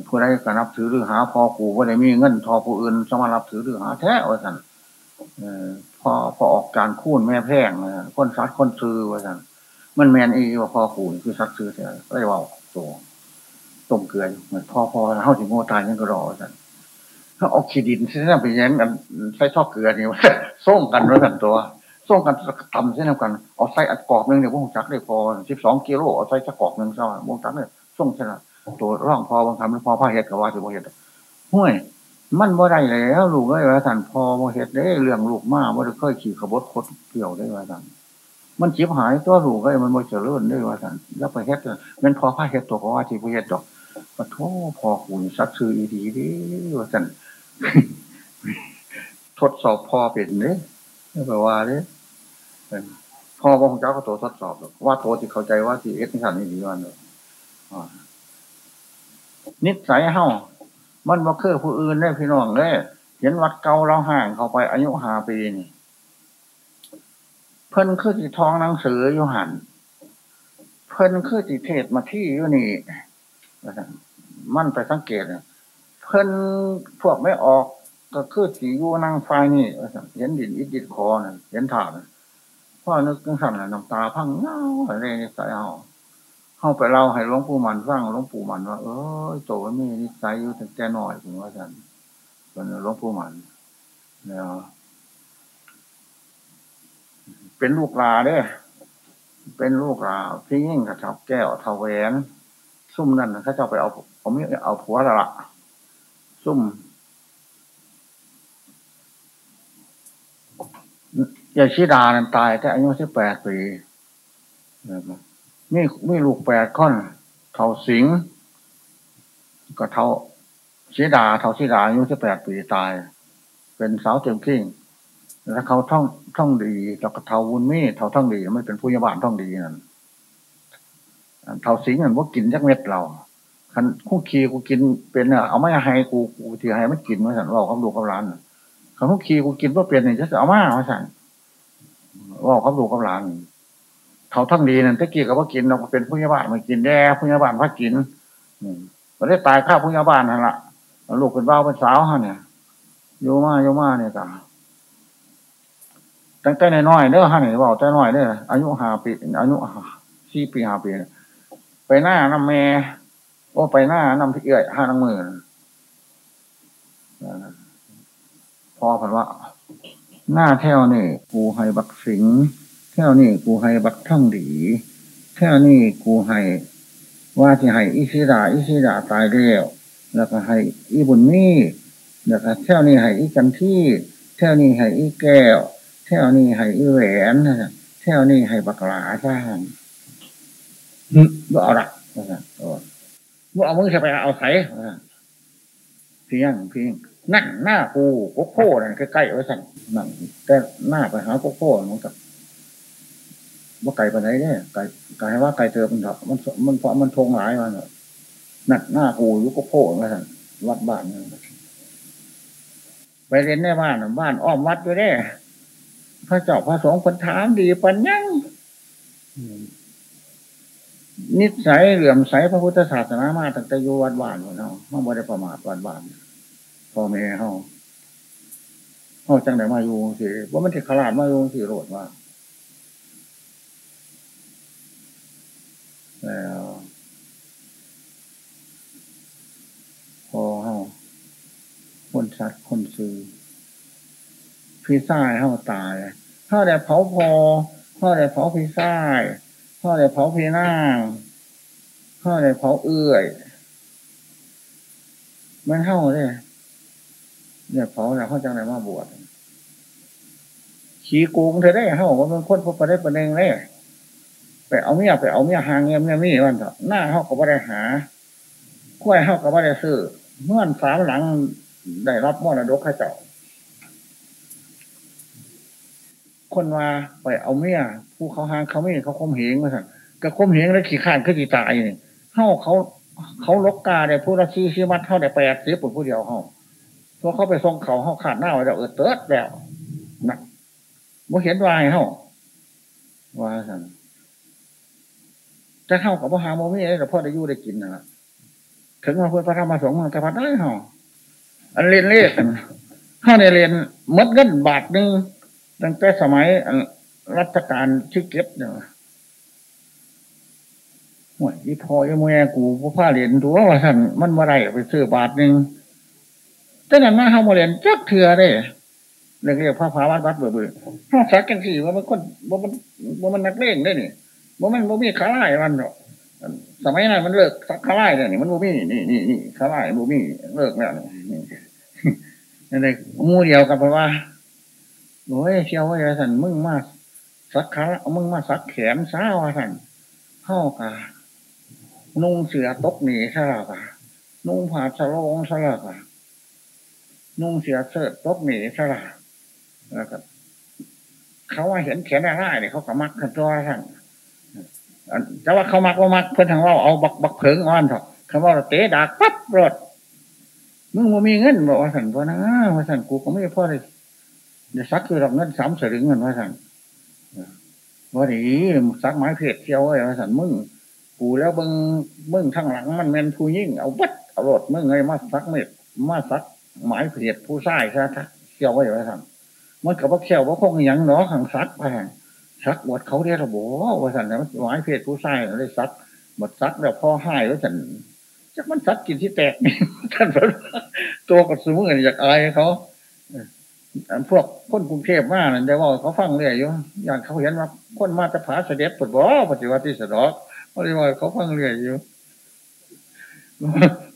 ผู้ใดก็นับถือหรือหาพอกูว่าได้มีเงินทอผู้อื่นสมารับถือหรือหาแท้ว่าท่านพอพอออกการคูนแม่แพงคนสักคนซื้อว่าท่านมันแมนอีว่าพอกูคือสักซื้อแท้ไอ้ว่าตัวต้มเกลือเหมือนพอพอเขาถึงโง่ตายยังก็รอท่านถ้า เอาขีดินใช่ไหมไปแย้งกันใส่ชอเกลือนี่ว่าส่งกันด้วยกันตัวส่งกันทำเช่นกันเอาใส่อัดกรอบนึงเนี่ยพวกจักได้พอสิบสองกิโลเอาใส่จักกรอบนึงซะวงจักเนี่ยส่งชนะตัวร่องพอบางคำไม่พอผ้าเห็ดกับว่าจะบ่เห็ดห้วยมันบ่ได้แล้วลูกเอ้ยว่าท่านพอบ่เห็ดได้เรื่องลูกมาบ่ได้เคยขี่ขบถคดเกี่ยวได้ว่าท่านมันจีบหายตัวลูกเอ้ยมันบ่เจริญได้ว่าท่านแล้วไปเห็ดเป็นพอผ้าเห็ดตัวก็ว่าที่บ่เห็ดดอกปะโทพอขุนซักซื้อดีดีว่าท่าน ทดสอบพอเป็นเนี่ยไม่แปลว่าเนี่ยพ่อของเจ้าก็ตัวทดสอบว่าตัวที่เข้าใจว่าที่เอ็ดนิสันนี่ดีวันเลยนิสัยเฮ้ามันมาคือผู้อื่นได้พี่น้องเลยเห็นวัดเก่าเราห่างเขาไปอายุหาปีนี่เพิ่นคือติท้องหนังสืออยู่หันเพิ่นคือติเทศมาที่อยู่นี่มันไปสังเกตเเพิ่นพวกไม่ออก ก็คือสีอยู่นั่งไฟนี่เห็นดินอิดดิดคอน่เห็นถาดพ่อนึกตั้งสั่นน้ำตาพังเงาอะไรนี่ใส่เอาเข้าไปเล่าให้หลวงปู่มันฟังหลวงปู่มันว่า เออโตไม่นิสัยอยู่แต่แก่หน่อยถึงว่าสันเป็นหลวงปู่มันเนี่ยเป็นลูกลาเด้เป็นลูกลาพี่ยิ่งกับชาวแก้วทาแหวนซุ่มนั่นเขาจะไปเอาผมเอาผัวละ ซุ่มยายชิดานั้นตาย แต่อายุสิบแปดปีมีมีลูกแปดคนเท่าสิง ก็เท่าชิดาเท่าชิดาอายุสิบแปดปีตาย เป็นสาวเต็มขิ้งแล้วเขาท่องท่องดีแล้วก็เท่าวุ้นมีเท่าท่องดีไม่เป็นผู้ยาบาลท่องดีนั่นเท่าสิงนั่นว่ากินยักเม็ดเรา คันคู่คีกูกินเป็นเนเอาไม่ให้กูกูที่ให้ไม่กินมาสั่นว่าเขาดูเขาร้านคันคู่คีกูกินว่าเป็นเนี่ยจะเอามามาสั่นว่าเขาดูกับหลานเขาทั้งดีนั่นตะกี้กับว่ากินเราเป็นผู้ยาบาลมากินแย่ผู้ยาบาลพักกินไปก็ได้ตายข้าพุญาบาลนั่นแหละลูกเป็นบ้าเป็นสาวฮะเนี่ยโยมาโยมาเนี่ยจ้ะตั้งแต่น้อยเด้อฮะเนี่ยบอกแต่น้อยเด้ออายุห้าปีอายุสี่ปีห้าปี ไปหน้าน้ำแม่ โอ้ไปหน้านำพี่เอื้อยห้านังมือพอผันว่า หน้าแถวนี่กูให้บักสิงแถวนี่กูให้บักท่องดีแถวนี่กูให้ว่าที่ให้อิสิดาอิสิดาตายแล้วแล้วก็ให้อีบุญนี่แล้วก็แถวนี้ให้อีกันที่แถวนี้ให้อีแก้วแถวนี้ให้อีแหวนแถวนี้ให้บักหลาสร้างบ่เอาละบ่ เอามือจะไปเอาใส่เพียงเพียงนั่งหน้ากูโกโก้นั่นใกล้ๆไว้สั่นนั่งแต่หน้าไปหาโกโก้มันกับว่าไก่ไปไหนเนี่ยไก่ไก่ว่าไก่เจอมันเถอะมันมันเพราะมันทงหลายมันนั่งหน้ากูยุกโกโก้ไว้สั่นวัดบ้านไปเรียนในบ้านบ้านอ้อมวัดด้วยเด้พระเจ้าพระสงฆ์คนถามดีปัญญัง นิสัยเหลื่อมใสพระพุทธศาสนามาตั้งแต่อยู่วัดบ้านเนาะห้องบริประมาทวัดบ้านพ่อแม่เฮาเฮาจังไหนมาอยู่สิว่ามันที่ขลาดมาอยู่สิโรดว่าแล้วพอเฮาคนสัตว์คนซื้อพี่ซ่ายเฮาตายถ้าได้เผาพอถ้าได้เผาพี่ซ่าย ถ้าได้เผาพี่นางถ้าได้เผาเอื้อย มันเฮาเลยเนี่ยเผาแล้วเขาจังไหนมาบวชขี้โกงเธอได้เฮาว่ามันคนพบประเด็นประเด็นเลยไปเอาเมียไปเอาเมียหางเงี้ยเมียมีวันเถอะหน้าเฮาก็ไม่ได้หาคุ้ยเฮาก็ไม่ได้ซื้อเมื่อสามหลังได้รับมรดกข้าเจ้า คนว่าไปเอาเมียผู้เขาหางเขาไม่เขาคมเหงมาสั่งก็คมเหงแล้วขี่ข้านขึ้นขี่ตายเนี่ยเฮาเขาเขาลกกาได้ผู้ละซีซีมัดเท่าได้แปดสีปุ่นผู้เดียวเฮาพอเขาไปส่งเขาเขาขาดหน้าไว้แล้วเออเติร์ดแล้วนะบ่เห็นวายเขาว่าสั่นจะเข้ากับว่าหาโมมี่ไอ้กับพ่อได้ยู่ได้กินนะถึงมาพูดพระธรรมสงฆ์มันจะพัดได้เหรออันเรียนเลขถ้าในเรียนมดเงินบาทหนึ่ง ตั้งแต่สมัยรัชการชื่อเก็บเนี่ยห่วยอีพอยี่แม่กูผู้ผ้าเหรียนตัวว่าสันมันมาไรไปซื้อบาทหนึ่งแต่นั้นมาเฮาโมเรียนจักเถื่อได้เรียกเรียกพระพาวัดวัดเบื่อเบื่อห้าสักกันสี่ว่ามันคนว่ามันว่ามันนักเล่งได้นี่ว่ามันว่ามีขาไล่มันหรอกสมัยนั้นมันเลิกสักขาไล่เนี่ยมันว่ามีนี่นี่นี่ขาไล่ว่ามีเลิกแล้วนี่นี่นมูเดียวกับเพราะว่า โอ้ยเชียวว่าสันมึงมาสักขามึงมาสักแขนซ้าว่าสันเข้ากะนุ่งเสือตกหนีซะละกะนุ่งผ้าสะโลงซะละกะนุ่งเสียเสื้อตบหนีซะละแล้วก็เขาว่าเห็นแขนได้เนี่ยเขาก็มักกันตัวท่านแต่ว่าเขามักว่ามักเพื่อนทางว่าเอาบักบักเพิงอ่อนเถอะเขาว่าเตะดากปั๊บรถมึงมีเงินบอกว่าสันพอนะว่าสันกูก็ไม่พอเลย เดี๋ยวซักคือเราเงินสามสลึงเงินว่าสันว่าดีซักไม้เพชรเที่ยวไอ้ว่าสันมึงกูแล้วมึงมึงทางหลังมันแมนผู้ยิ่งเอาวัดเอารถมึงไงมาซักเม็ดมาซักหมายเพียดผู้ชายใช่ไหมเขี่ยวไว้ไว้ทำมันกับว่าเขี่ยวว่าคงยังเนาะขังซักไปซักบดเขาเรียกระบบว่าสันนะหมายเพียดผู้ชายเลยซักบดซักแล้วพ่อให้แล้วสันจักมันซักกินที่แตกท่านตัวกับสมุนอยากอายเขา พวกคนกรุงเทพมากนั่นได้ว่าเขาฟังเรื่อยอยู่อย่างเขาเห็นว่าคนมาจะผาเสด็จปวดบ่อปฏิวัติสะดอกเขาเรียกว่าเขาฟังเรื่อยอยู่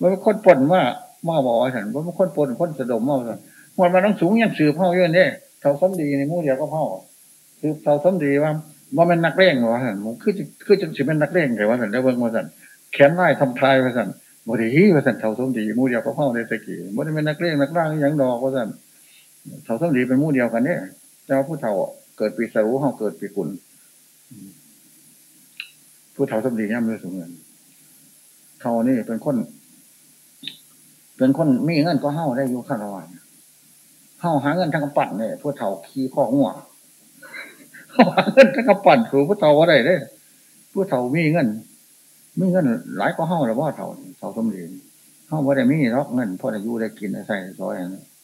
มันคนปนว่ามาบอกฉันว่ามันคนปนคนสะดมมาสันวันมาต้องสูงยังสืบเผ่าเยอะเนี่ยเท่าสมดีในมู่เดียวก็เผ่าคือเท่าสมดีว่าว่ามันนักเร่งวะสันมันคือคือจะสิเป็นนักเร่งแต่ว่าสันได้เบิ่งว่าสันแขนไล่ทำทายว่าสันบริฮีว่าสันเท่าสมดีมู่เดียวก็เผ่าในตะกี้มันเป็นนักเร่งนักร่างยังดอกว่าสัน เท่าสมดีเป็นมู่เดียวกันเนี่ยเจ้าผู้เท่าเกิดปีสรุเขาเกิดปีกุลผู้เท่าสมดีย่ำเรือสูงเงินเท่านี่เป็นคน เป็นคนมีเงินก็เฮ้าได้อยู่ข้างระหว่างเฮ้าหาเงินทางกระปั่นเนี่ยผู้เฒ่าขี้ข้อหัวเฮ้าหาเงินทางกระปั่นคือผู้เฒ่าว่าได้เด้ผู้เฒ่ามีเงินมีเงินหลายก็เฮ้าหรือว่าเฒ่าเฒ่าสมเด็จห้องบ่ได้มีรอกเงินพอได้อยู่ได้กินได้ใส่ซอยนั้นไ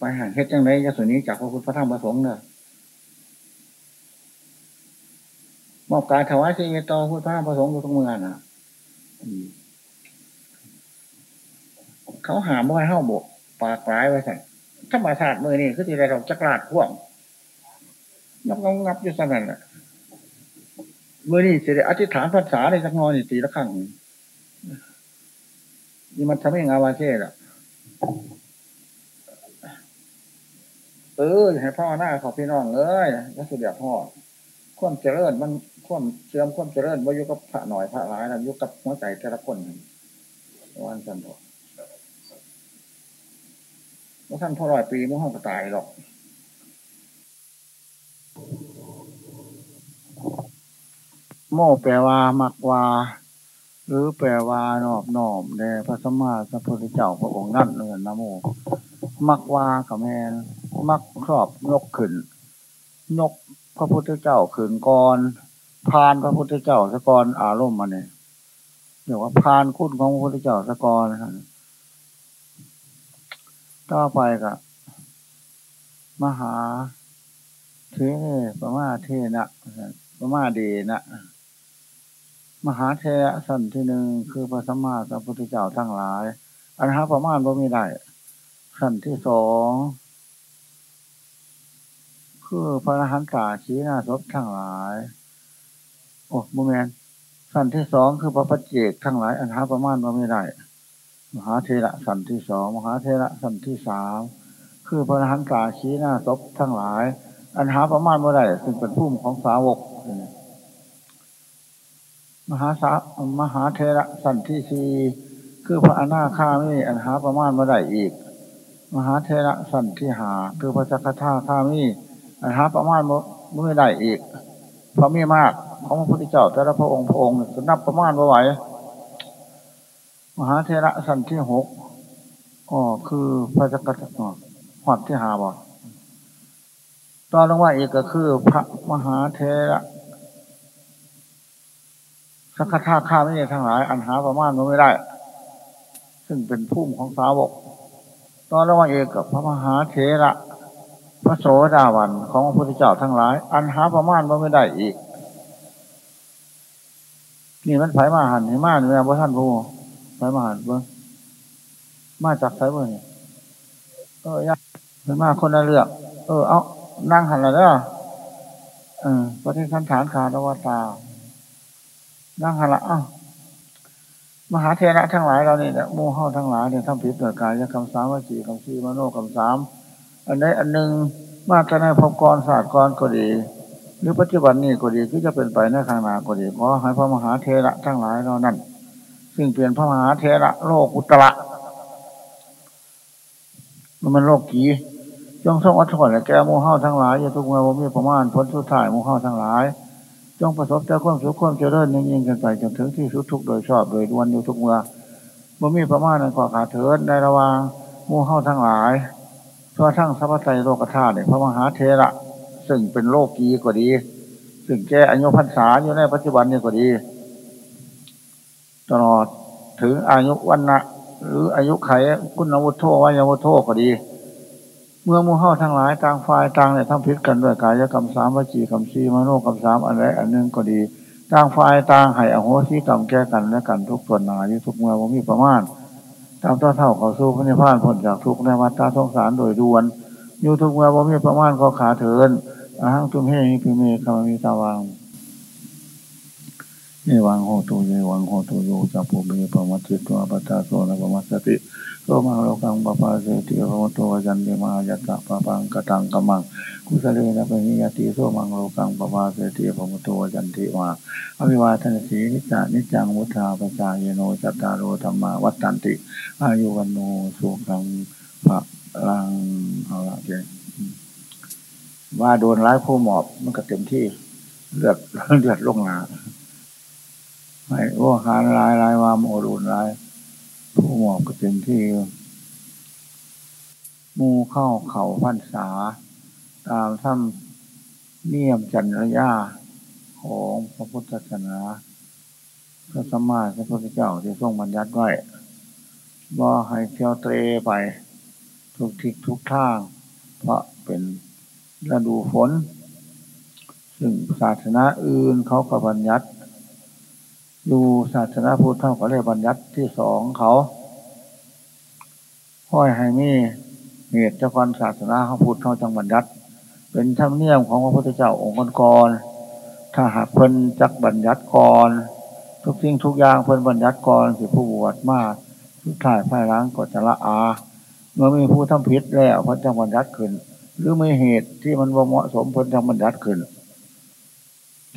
ไปหาเฮ็ดจังไรยะสุนี้จากพระพุทธพระธรรมพระสงฆ์เนอะมอบการถวายชีวิตต่อพุทธพระธรรมพระสงฆ์อยู่ทุกเมืองนะเขาหามว่าเฮ้าบกปากร้ายไว้ใส่ธรรมศาสตร์มือนี่คือที่ไรเราจักราดพ่วงงับงับงับอยู่สนั่นแหละมือนี่เสด็จอธิษฐานภาษาในสักนอนนี่ตีละครั้งนี่มันทำให้งาวาเช่ละ เออให้พ่อหน้าขอพี่น้องเอ้ยก็สุดยอดพ่อควมเจริญมันควมเชื่อมควมเจริญว่ายู่กับพระหน่อยพระร้ายนะยู่กับหัวใจแต่ละคนวันสันโตว่าท่านพ่อร้อยปีมุ่ห้องก็ตายหรอกโม่แปลว่ามักว่า หรือแปลว่านอบนอมแด่พระสมมาสัพพุทธเจ้าพระองค์นั่นเนินนะโม มักว่ากับแมน มักครอบนกขึ้นนกพระพุทธเจ้าขืนกรพานพระพุทธเจ้าสกอรอารมณ์มาเนี่ยเรียกว่าพานคุณของพระพุทธเจ้าสกรนะต่อไปกับมหาเทประมาเทนะประมาเดนะมหาเทระสันที่หนึ่งคือพระสัมมาสัมพุทธเจ้าทั้งหลาย อันหาประมาณบ่มีได้ สันที่สอง คือพระอรหันตาชีนาศพทั้งหลาย โอ้โมเมนสันที่สองคือพระปัจเจกทั้งหลาย อันหาประมาณบ่มีได้มหาเทระสันที่สองมหาเทระสันที่สามคือพระอรหันตาชีนาศพทั้งหลาย อันหาประมาณบ่ได้ซึ่งเป็นผู้ของสาวกมหาสามหาเทระสันที่สี่คือพระอนาคามีอันหาประมาณบ่ได้อีก มหาเทระสันที่หาคือพระจักรท่าข้ามี หาประมาณไม่ได้อีก เพราะมีมากของพระพุทธเจ้าแต่ละพระองค์พระองค์จะนับประมาณว่าไหวมหาเทระสันที่หกก็คือพระจักรหอดที่หาบ่ตอนลงว่าอีกก็คือ พระมหาเทระสักคาข้าไม่ใช่ทั้งหลาย อันหาประมาณไม่ได้ ซึ่งเป็นพุ่มของสาวกตอนลงว่าเอกกับพระมหาเทระ พระโสดาวันของพระพุทธเจ้าทั้งหลาย อันหาประมาณว่าไม่ได้อีก นี่มันไผมาหันให้มาเนี่ยพระท่านผู้ไผมาหันเบิ้งมาจากไผเบิ้งเนี่ยเออยักเป็นมาคนละเลือก เออ เอานั่งหันละเด้อเออพระเทศฐานขาดวตา นั่งหันละอ้ามหาเทระทั้งหลายเราเนี่ยมูเฮาทั้งหลายเนี่ยทำผิดเกิดกายคำสามวจีคำสี่มโนคำสาม อันใดอันหนึ่งมาจะในพบกรศาสตร์กรก็ดี หรือปัจจุบันนี้ก็ดีก็จะเป็นไปในข้างหน้าก็ดีขอให้พระมหาเทระทั้งหลายเรานั่นซึ่งเปลี่ยนพระมหาเทระโลกุตระมันมันโลกกีจงทรงอัศวรแก่โมห้าทั้งหลายอย่าทุกเมื่อมีประมาณพ้นสุดท้ายโมห้าทั้งหลาย จงประสบแต่ความสุขความเจริญยิ่งๆกันไปจนถึงที่สุดทุกโดยชอบโดยดวนอยู่ทุกเมื่อเมื่มีประมาณนั้นก็ขาเถิดในระวางโมห้าทั้งหลาย ทั่วทั้งสัพพไตโลกธาตุเนี่ยพระมหาเทระ ซึ่งเป็นโลกีก็ดี ซึ่งแก่อายุพรรษาอยู่ในปัจจุบันนี่ก็ดี ตลอดถึงอายุวันนะหรืออายุไขคุณวุฒโธวายวุฒโธก็ดี เมื่อมูเฮาทั้งหลายต่างฝ่ายต่างเนี่ยทำพิษกันด้วยกายกรรมสามวจีกรรมสีมโนกรรมสามอันใดอันหนึ่งก็ดีต่างฝ่ายต่างให้อโหสิกรรมแก้กันและกันทุกส่วนหนาอยู่ทุกเมื่อว่ามีประมาณ ตามต้นเท่าเขาสู้พระนิพพานผลจากทุกในวัฏฏะสงสารโดยด่วนอยู่ทุกเมื่อบ่มีประมาณขอขาเถินอาหังจุมเฮพิเมคามีตาวัง เยวังโหตุเยวังโหตุโยจัปุเบปมัจจิตัวปัจจโสนะปมัสสติโสมังโลกังปปาเสติโหตุวจันติมายัตตะปะปังกตังกมังกุสเลนะเปนิยติโสมังโลกังปปาเสติโหตุวจันติมาอภิวาทนสีนิจานิจังมุทาปจายโนจัตตารโรธรรมาวัตตันติ อายุวันโนสุขังพระลังเอาละเจว่าโดนร้ายผู้หมอบมันก็เต็มที่เลือดเลือดลงนา ไม่ว่าหารลายลายว่าโมรุนลาย ผู้หมอบก็เต็มที่มูเข้าเขาพันษา ตามถ้ำเนียมจันรยาของพระพุทธศาสนาพระสัมมาสัมพุทธเจ้าที่ทรงบัญญัติไว้บ่ให้เที่ยวเตรไปทุกทิศทุกทาง เพราะเป็นฤดูฝน ซึ่งศาสนาอื่นเขาก็บัญญัติ อยู่ศาสนาพุทธเท่ากับเรียกบัญญัติที่สองเขาห้อยให้มีเหตุเจ้าคนศาสนาเขาพุทธเท่าจังบัญญัติ เป็นธรรมเนียมของพระพุทธเจ้าองค์กรถ้าหากเพิ่นจักบัญญัติก่อนทุกสิ่งทุกอย่างเพิ่นบัญญัติก่อนสิผู้บวชมากสุดท้ายภายหลังก็จะละอา เมื่อมีผู้ทำผิดแล้วพิ่นจังบัญญัติขึ้น หรือไม่เหตุที่มันว่าเหมาะสมเพิ่นจังบัญญัติขึ้น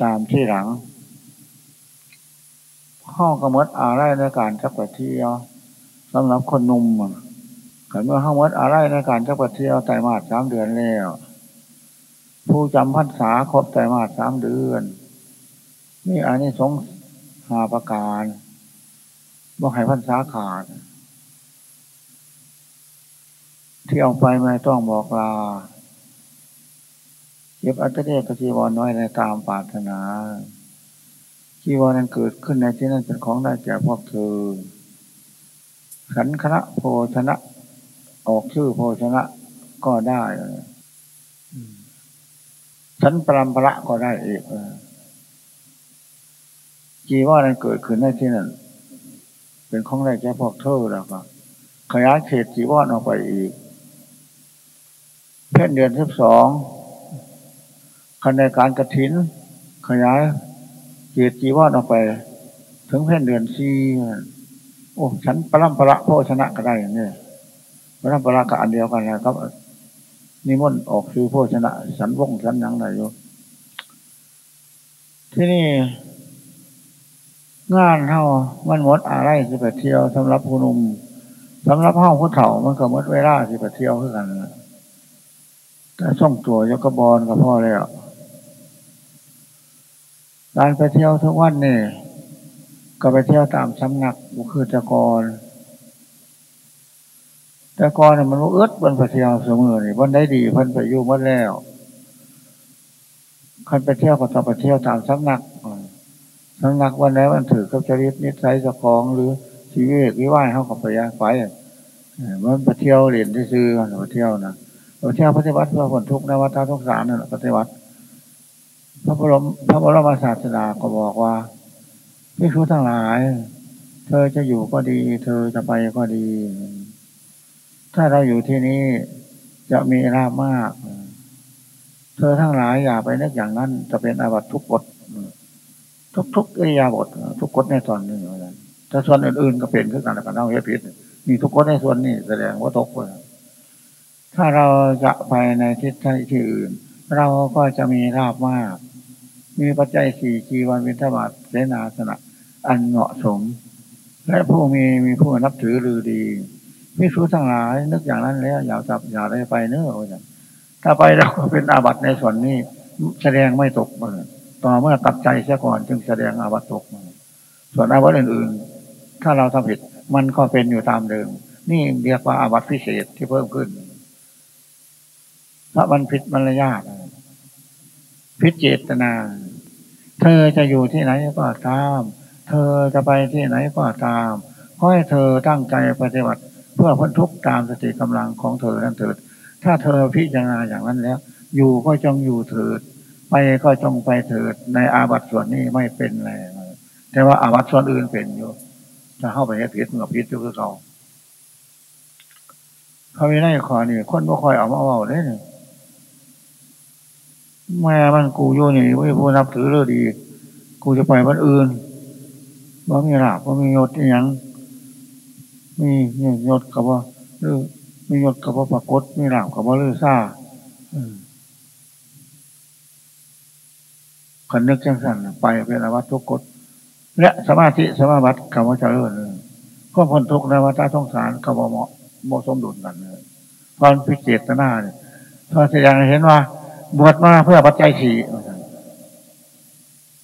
ตามที่หลัง ห้องกระมดอะไรในการจักไปเที่ยวสำหรับคนนุ่มขันเมื่อห้องมดอะไรในการจักไปเที่ยวไตรมาสสามเดือนแล้ว ผู้จำพรรษาครบไตรมาสสามเดือนนี่อันนี้สงหาประการบอกให้พรรษาขาด ที่เอาไปไม่ต้องบอกลาเก็บอัตเดกกจีวรน้อยในตามปรารถนา จีวรนั้นเกิดขึ้นในที่นั้นเป็นของได้แก่พวกเธอ ขันคณะโพชนะ ออกชื่อโพชนะก็ได้ฉันปรำประก็ได้อีกจีว่านั้นเกิดขึ้นในที่นั้นเป็นของได้แก่พวกเธอแล้วก็ขยายเขตจีวรออกไปอีก เพ่นเดือนที่สองคันในการกระถิน ขยาย เขตจีวรออกไป ถึงเพ่นเดือนสี่โอ้ฉันปรำประโพชนะก็ได้อย่างนี้ปรำประกับอันเดียวกันนะครับนิมนต์ออกคือโพชนะ สันวงสันยังไหนอยู่ที่นี่ งานเท่ามันหมดอะไรสิไปเที่ยวสำหรับผู้นุ่มสำหรับห้องผู้เฒ่ามันก็หมดเวลาสิไปเที่ยวเพื่อกันแต่ส่งตัว ยกบอลกับพ่อแล้ว การไปเที่ยวทุกวันนี่ก็ไปเที่ยวตามสำนักบุคือตะกรแต่ก่อนมันเอื้อบนไปเที่ยวเสมอนี่บนได้ดีพันไปอยู่หมดแล้วคันไปเที่ยวก็ต้องไปเที่ยวตามสำนักสำนักวันไหนวันถือกับจริตนิสัยสะคองหรือชีวิตวิวาทเขากับไปยาไปมันไปเที่ยวเรียนที่ซื้อไปเที่ยวนะไปเที่ยวปฏิบัติเพื่อผลทุกข์นวัฏทุกสารนั่นปฏิบัติ พระบรมพระบรมศาสดาก็บอกว่าพี่ครูทั้งหลาย เธอจะอยู่ก็ดี เธอจะไปก็ดี ถ้าเราอยู่ที่นี่จะมีราบมาก เธอทั้งหลายอย่าไปนึกอย่างนั้น จะเป็นอาบัติทุกกฎทุกทุกอิริยาบถทุกกฎในตอนนี้ถ้าส่วนอื่นๆก็เป็นขึ้นกันแล้วกันเอาเหตุผิดมีทุกกฎในส่วนนี้แสดงว่าตกไปถ้าเราจะไปในทิศที่อื่น เราก็จะมีราบมาก มีปัจจัยสี่จีวันวินทบาทเสนาสนะ อันเหมาะสม และผู้มีมีผู้นับถือรือดีมิสูทั้งหลายนึกอย่างนั้นแล้วอย่าจับอย่าได้ไปเนื้อถ้าไปเราก็เป็นอาบัติในส่วนนี้ แสดงไม่ตกเลยต่อเมื่อตัดใจเสียก่อนจึงแสดงอาวัตตกมาส่วนอาวัตอื่นๆ ถ้าเราทำผิดมันก็เป็นอยู่ตามเดิม นี่เรียกว่าอาวัตพิเศษที่เพิ่มขึ้นพระมันผิดมารยาทพิจเจตนา เธอจะอยู่ที่ไหนก็ตาม เธอจะไปที่ไหนก็ตามขอให้เธอตั้งใจปฏิบัติ เพื่อพ้นทุกข์ตามสติกำลังของเธอนั่นเถิด ถ้าเธอพิจารณาอย่างนั้นแล้ว อยู่ก็จงอยู่เถิด ไปก็จงไปเถิด ในอาบัตส่วนนี้ไม่เป็นแรงแต่ว่าอาบัตส่วนอื่นเป็นอยู่ถ้าเข้าไปให้ผิดมันก็ผิดอยู่คือเขาเขาไม่ได้ขอนี่คนบ่คอยเอามาเอาได้เนี่ย แม่มันกูโยนี่ไม่ผู้นับถือเลยดี กูจะไปวันอื่นว่ามีหลาบว่ามียศอย่างมีมียศกับว่าหรือมียศกับว่าปรากฏมีหลาบกับว่าลือซ่าคันนึกจังสันไปเป็นอวัตทุกกฎและสมาธิสมาบัติคำว่าเจริญก็พ้นทุกข์ในวัฏสงสารคำว่าเหมาะเหมาะสมดุลกันเลยพรพิเจตนาเนี่ยพอแสดงเห็นว่า บวชมาเพื่อปัจจัยสี่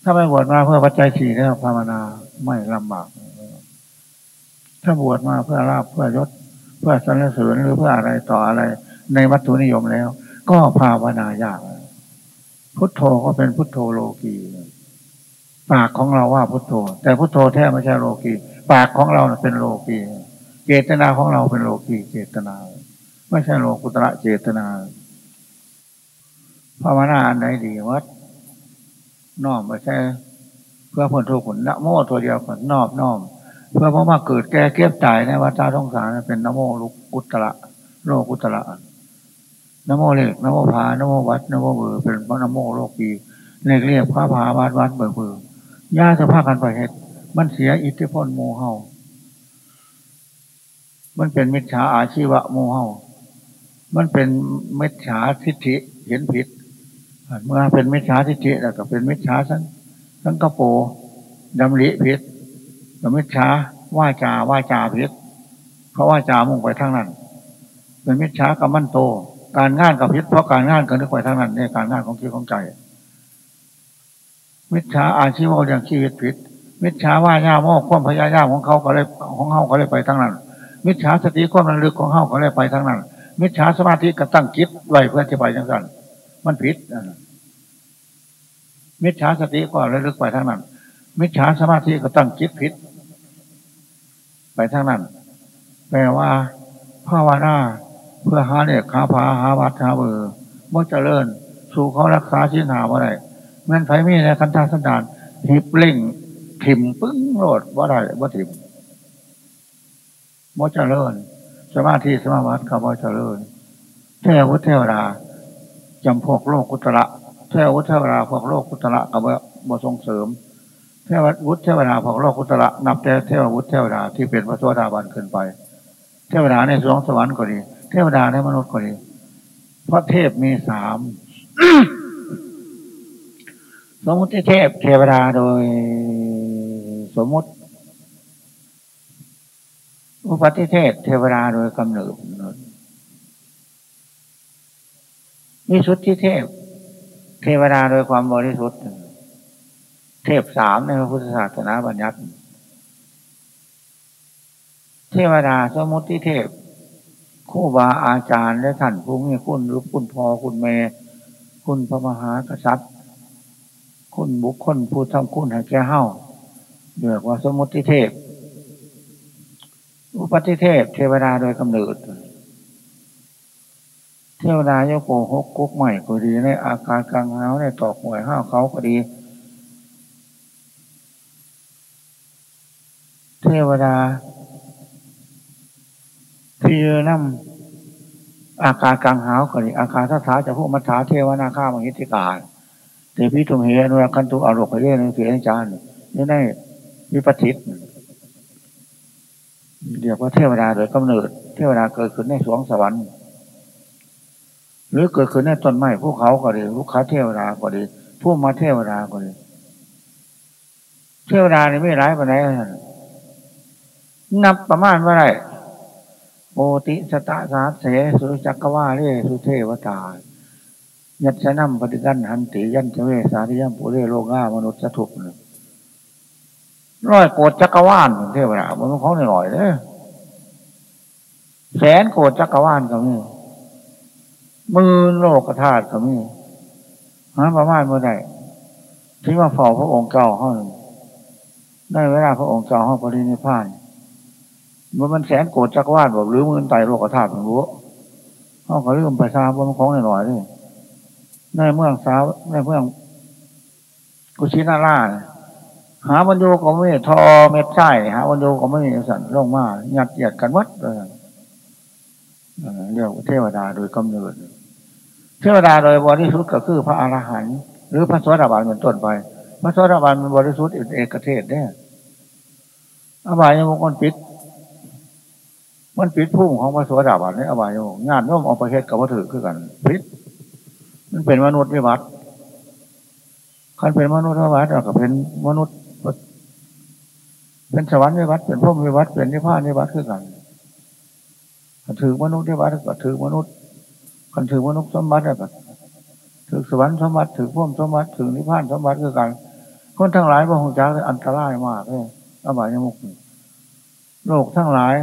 ถ้าไม่บวชมาเพื่อปัจจัยสี่แล้วภาวนาไม่ลำบาก ถ้าบวชมาเพื่อลาบเพื่อยศ เพื่อสรรเสริญหรือเพื่ออะไรต่ออะไร ในวัตถุนิยมแล้ว ก็ภาวนายาก พุทโธก็เป็นพุทโธโลกีปากของเราว่าพุทโธ แต่พุทโธแท้ไม่ใช่โลกีปากของเราเป็นโลกีเจตนาของเราเป็นโลกีเจตนา ไม่ใช่โลกุตระเจตนา ภาวนาอันไหนดีวัดน้อมไม่ใช่เพื่อผลทุกข์ผลละโมตัวเดียวผลนอบน้อม เพื่อพอมาเกิดแก่เก็บตายในวัฏสงสารเป็นนโมลุกุตระโลกุตระนโมเล็กนโมพานโมวัดนโมเบือเป็นพระนโมโลกีเรียกเรียกพระพาวัดวัดเบอเบอย่าสภาพกันไปเหตุมันเสียอิทธิพลโมเฮามันเป็นมิจฉาอาชีวะโมเฮามันเป็นมิจฉาทิฏฐิเห็นผิด เมื่อเป็นมิจฉาทิฏฐิแล้วก็เป็นมิจฉาสังสังกโปดำริผิดกับมิจฉาว่าจาว่าจาผิดเพราะว่าจามุ่งไปทางนั้น เป็นมิจฉากับมั่นโต การงานกับพิษเพราะการงานก็นึกไปทางนั้นในการงานของคิดของใจ มิจฉาอาชีวะอย่างชีวิตผิดมิจฉาว่าย่าโมกความพยายามของเขาก็เลยของเขาก็เลยไปทางนั้น มิจฉาสติความระลึกของเขาก็เลยไปทางนั้น มิจฉาสมาธิก็ตั้งจิตไว้เพื่อจะไปทางนั้น มันผิดมิจฉาสติก็ระลึกไปทางนั้น มิจฉาสมาธิก็ตั้งจิตผิด ไปทางนั้น แปลว่าภาวนาเพื่อหาเนี่ยขาพาหาวัดหาเบอร์มื่เจริญ สู่เขารักษาชิ้นหาว่าไรแม่นไฟมีในคันธาสันดานหิบเล่งถิ่มปึ้งโลดว่าไรว่าถิ่มมื่เจริญ สมาธิสมาบัติกับว่าเจริญเทวุฒเทวดา จำพวกโลกกุตระเทวุฒเทวดาพวกโลกกุตระกับว่าบ่ส่งเสริมเทววุฒิเทวดาพวกโลกกุตระนับแต่เทววุฒิเทวดาที่เป็นพระสวสดาบันขึ้นไป เทวดาในสวงสวรรค์ก็ดี เทวดาในมนุษย์ก็ดีเพราะเทพมีสามสมมติเทพเทวดาโดยสมมติอุปติเทพเทวดาโดยกำเนิด มีสุที่เทพ เทวดาโดยความบริสุทธิ์ เทพสามในพระพุทธศาสนาบัญญัติ เทวดาสมมติเทพคู่บาอาจารย์และท่านผู้มีคุณหรือคุณพ่อคุณแม่ คุณพระมหากษัตริย์ คุณบุคคลผู้ทำคุณให้แก่เฮาเรียกว่าสมุติเทพ อุปติเทพ เทวดาโดยกำเนิด เทวดาโยโกหกกุกใหม่ก็ดี ในอาการกลางเฮาในตอกหวยห้าวเขาก็ดี เทวดา ที่นั่มอาการกลางหาวก็ดี อาการทัศาจะพวกมัทธาเทวนาข้ามหิติกาเทพิทุมเหนุรคันตุอารกเรื่องเสียงจานนี่ได้วิปัติเรียกว่าเทวดาโดยกำเนิด เทวดาเกิดขึ้นในสวงสวรรค์ หรือเกิดขึ้นในต้นไม้ภูเขาก็ดีลูกค้าเทวดาก็ดีผู้มาเทวดาก็ดีเทวดานี่ไม่ร้ายปานไหนนับประมาณว่าไรโอติสตาสาเสสุจักรวาเลสุเทวตายัชนัมปฏิกันหันติยันเวสาธิยมปุเรโลกามนุษย์สถุกร้อยโกดจักรวาลเทวดามันเขาหน่อยเลยแสนโกดจักรวาลก็มี มือโลกธาตุก็มีหาประมาณเมื่อใดที่ว่าฝ่าพระองค์เจ้าเขาได้เวลาพระองค์เจ้าเขาปรินิพานมันมันแสนโกรธจักรวาลบอกหรือมือไตโลกธาตุผมรู้เขาเขาเริ่มไปซาบนของหน่อยๆนี่ในเมืองสาวในเมืองกุชินาราหาบรรยุก็ไม่ทอเม็ดไส้หาบรรยุก็ไม่สั่นลงมาหยัดเหยียดกันวัดเลยเรียกเทวดาโดยกำเนิด เทวดาโดยบริสุทธิ์ก็คือพระอรหันต์หรือพระสวัสดิบาลเป็นต้นไป พระสวัสดิบาลเป็นบริสุทธิ์เอกเทศเนี่ยอบายมุกคนปิด มันปิดพุ่งของพระสวัสดาบันในอบายโงานร่วมเอาประเทศกับวัตถุคือกันปิด มันเป็นมนุษย์วิบัติคันเป็นมนุษย์วิบัติเราก็เป็นมนุษย์ เป็นสวรรค์วิบัติเป็นพุ่มวิบัติเป็นนิพพานวิบัติคือกันคันถือมนุษย์วิบัติก็ถือมนุษย์ คันถือมนุษย์สมบัติก็ถือสวรรค์สมบัติถือพุ่มสมบัติถือนิพพานสมบัติคือกันคนทั้งหลายพระองค์จ้าอันตรายมากเลยอบายมุกโลกทั้งหลาย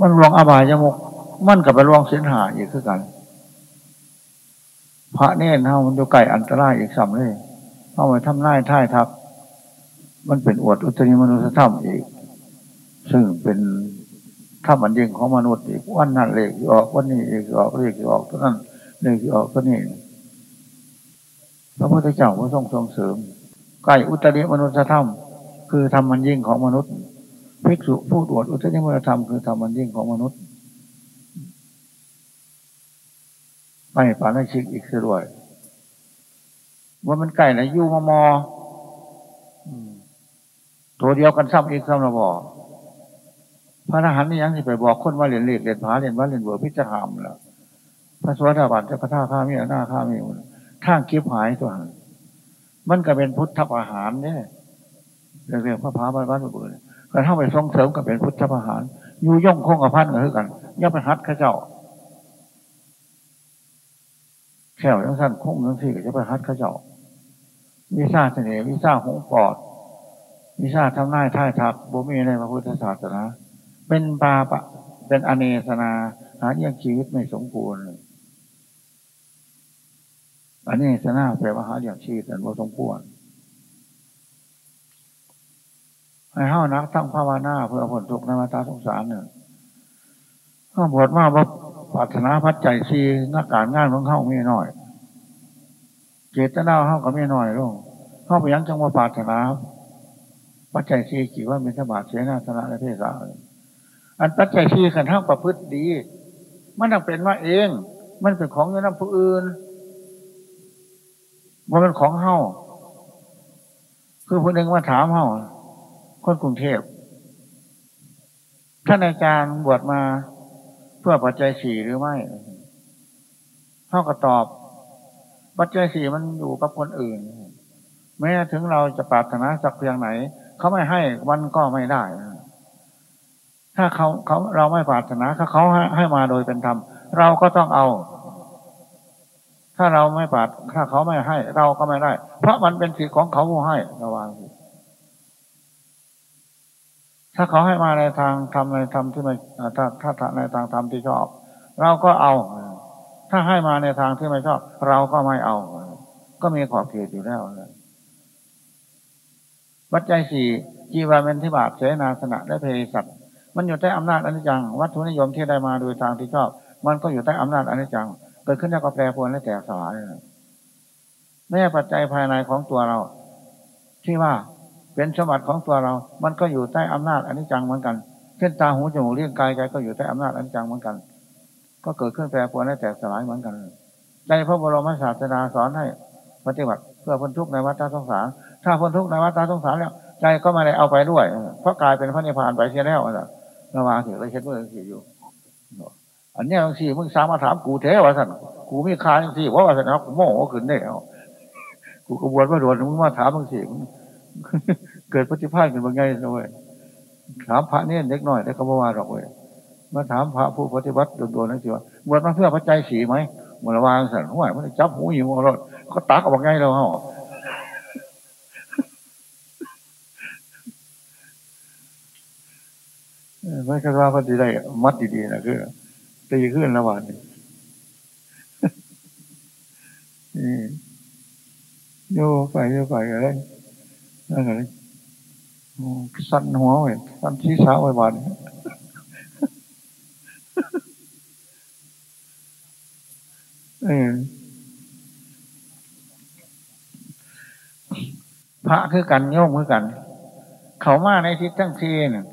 มันรวงอบายยมุกมันกับไปรวงเส้นหาอีกคือกัน พระเน่นเฮามันอยู่ไก่อันตรายอีกสำเลยเอาไปทำน่ายท่ายทักมันเป็นอวดอุตริมนุสธรรมอีก ซึ่งเป็น ธรรมอันยิ่งของมนุษย์อีกวันนั้นเลขออกวันนี้เลขออกเลขออกตัวนั้นเลขออกตัวนี้พระพุทธเจ้าพระทรงทรงเสริมใกล้อุตริมนุสธรรม คือธรรมอันยิ่งของมนุษย์ภิกษุผู้ตรวจอุตริมนุสธรรมคือธรรมอันยิ่งของมนุษย์ไม่ปานาชิกอีกด้วยว่ามันไก่ไหนยู่มามอตัวเดียวกันซ้ำอีกซ้ำระบอก พระทหารนี่ยังที่ไปบอกคนว่าเรียนเลขเรียนผาเรียนว่าเรียนเบอร์พิจารณาแล้วพระสวัสดิบาลจะพระท่าข้ามีหน้าข้ามีท่างคิบหายตัวหันมันก็เป็นพุทธประหารเนี่ยเรื่องพระพาบ้านบ้านเบอร์ก็ถ้าไปส่งเสริมก็เป็นพุทธประหารอยู่ย่องคงกับพันกันคือกันย่าไปฮัดข้าเจ้าแค่ยังสั้นคงยังสี่ก็จะไปฮัดข้าเจ้าวิชาเสน่ห์วิชาหงปอดวิชาทำนายท่ายทักบ่มีในพระพุทธศาสนา เป็นปาปะ เป็นอเนสนา หาเยี่ยงชีวิตไม่สมควรอันนี้สนาแปลว่าหาเยี่ยงชีวิตแต่ไม่สมควรให้เฮานักตั้งภาวนาเพื่อผลทุกข์ในมาตาสงสารเนี่ยข้าบวชมาว่าปรารถนาพัดใจซีนักการงานของเข้ามีหน้อย เจตนาเข้าก็ไม่น้อยลงเข้าไปยังจังว่าปรารถนาปัจจัยซีกี่ว่ามีสบาทเสนาสนะและเทศะ อันปัจจัยสี่ขันทั้งประพฤติดี มันต้องเป็นว่าเอง มันเป็นของเงินผู้อื่นมันเป็นของเฮาคือคนหนึ่งมาถามเฮาคนกรุงเทพท่านอาจารย์บวชมาเพื่อปัจจัยสี่หรือไม่เฮาก็ตอบ ปัจจัยสี่มันอยู่กับคนอื่น แม้ถึงเราจะปรารถนาสักเพียงไหน เขาไม่ให้มันก็ไม่ได้ ถ้าเขาเขาเราไม่ปรารถนาถ้าเขาให้มาโดยเป็นธรรมเราก็ต้องเอา ถ้าเราไม่ปรารถ้าเขาไม่ให้ เราก็ไม่ได้ เพราะมันเป็นสิทธิของเขาผู้ให้ระวังถ้าเขาให้มาในทางทำในธรรมที่ไม่ถ้าถ้าในทางธรรมที่ชอบ เราก็เอา ถ้าให้มาในทางที่ไม่ชอบ เราก็ไม่เอา ก็มีขอบเขตอยู่แล้ววัจจัยสี่จีวาเมนทิบาทเสนาสนะและเพศัต มันอยู่ใต้อำนาจอนิจจัง วัตถุนิยมที่ได้มาโดยทางที่ชอบ มันก็อยู่ใต้อำนาจอนิจจัง เกิดขึ้นแล้วก็แปรปรวนและแตกสลายแม่ปัจจัยภายในของตัวเรา ที่ว่าเป็นสมบัติของตัวเรา มันก็อยู่ใต้อำนาจอนิจจังเหมือนกัน เช่นตาหูจมูกเลี้ยงกายใจก็อยู่ใต้อำนาจอนิจจังเหมือนกัน ก็เกิดขึ้นแปรปรวนและแตกสลายเหมือนกันในพระบรมศาสดาสอนให้ปฏิบัติเพื่อพ้นทุกข์ในวัฏสงสาร ถ้าพ้นทุกข์ในวัฏสงสารแล้วใจก็ไม่ได้เอาไปด้วย เพราะกลายเป็นพระนิพพานไปเสียแล้วนะ ระวังถือเลยเช็ดมือถืออยู่อันนี้บางทีมึงสามารถถามกูเทว่าสันกูมีคาบางทีเพราะว่าสันกูโม่ขึ้นได้เอากูกระบวนว่าโดนมึงมาถามบางทีเกิดปฏิภาณกันบางไงเลยถามพระเนี่ยเล็กน้อยแต่ก็บ่ว่าหรอกเว้ยมาถามพระผู้ปฏิบัติโดนๆนั่นสิว่าบวชมาเพื่อพระใจสีไหมมันระวางสันหัวมันจับหูหิวรถเขาตักออกไงเราเหรอ ไม่ใช่ว่าพอดีได้มัดดีๆนะคือตีขึ้นระหว่างนี้โยไปโยไปอะไรนั่นอะไรสั่นหัวไว้สั่นที่เช้าไว้บานพระคือกันโยมคือกัน เขามาในทิศทั้งทีเนี่ย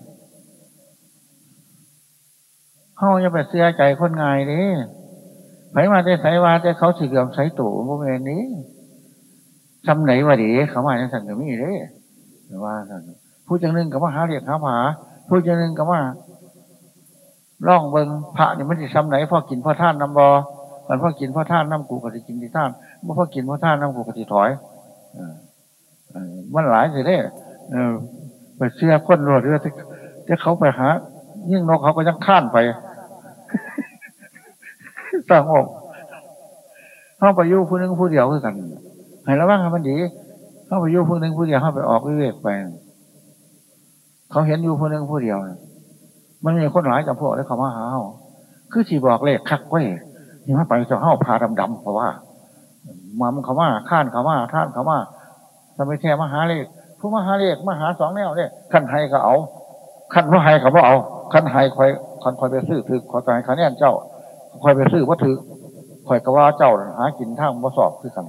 เขาจะไปเสียใจคนง่ายดิไผมาจะใส่ว่าจะเขาสิเกือบใส่ตู่พวกนี้จำไหนว่าดีเขามาในสังกัดมีเด้ว่าผู้จังนึงกับว่าหาเรียกหาผาผู้จังนึงกับว่าร่องเบิงพระนี่มันจะซ้ำไหนพ่อกินพ่อท่านนำบอมันพ่อกินพ่อท่านน้ำกูกติกินที่ท่านเมื่อพ่อกินพ่อท่านน้ำกูกติถอยมันหลายสิได้ไปเชื่อคนรวดเรือที่เขาไปหายิ่งนกเขาก็ยังข้านไป สงบเข้าไปยู่ผู้นึงผู้เดียวคือกันให้ระวังให้มันดี เข้าไปยู่ผู้นึงผู้เดียวเข้าไปออกวิเวกไป เขาเห็นอยู่ผู้นึงผู้เดียว มันมีคนหลายจำพวกแล้วเขามาหาเขาคือที่บอกเลขคักไว้นี่มาไปจะเข้าพาดำๆเพราะว่ามันเขาว่าข้านเขาว่าท่านเขาว่าสมัยแท้มหาเลขผู้มหาเลขมหาสองแนวเนี่ยขั้นไฮก็เอาขั้นว่าไฮก็บ่เอาขั้นไฮคอยขั้นคอยไปซื้อถือขอใจขันแน่นเจ้า คอยไปซื้อว่าถือคอยก็ว่าเจ้าหากินทางมาสอบคือกัน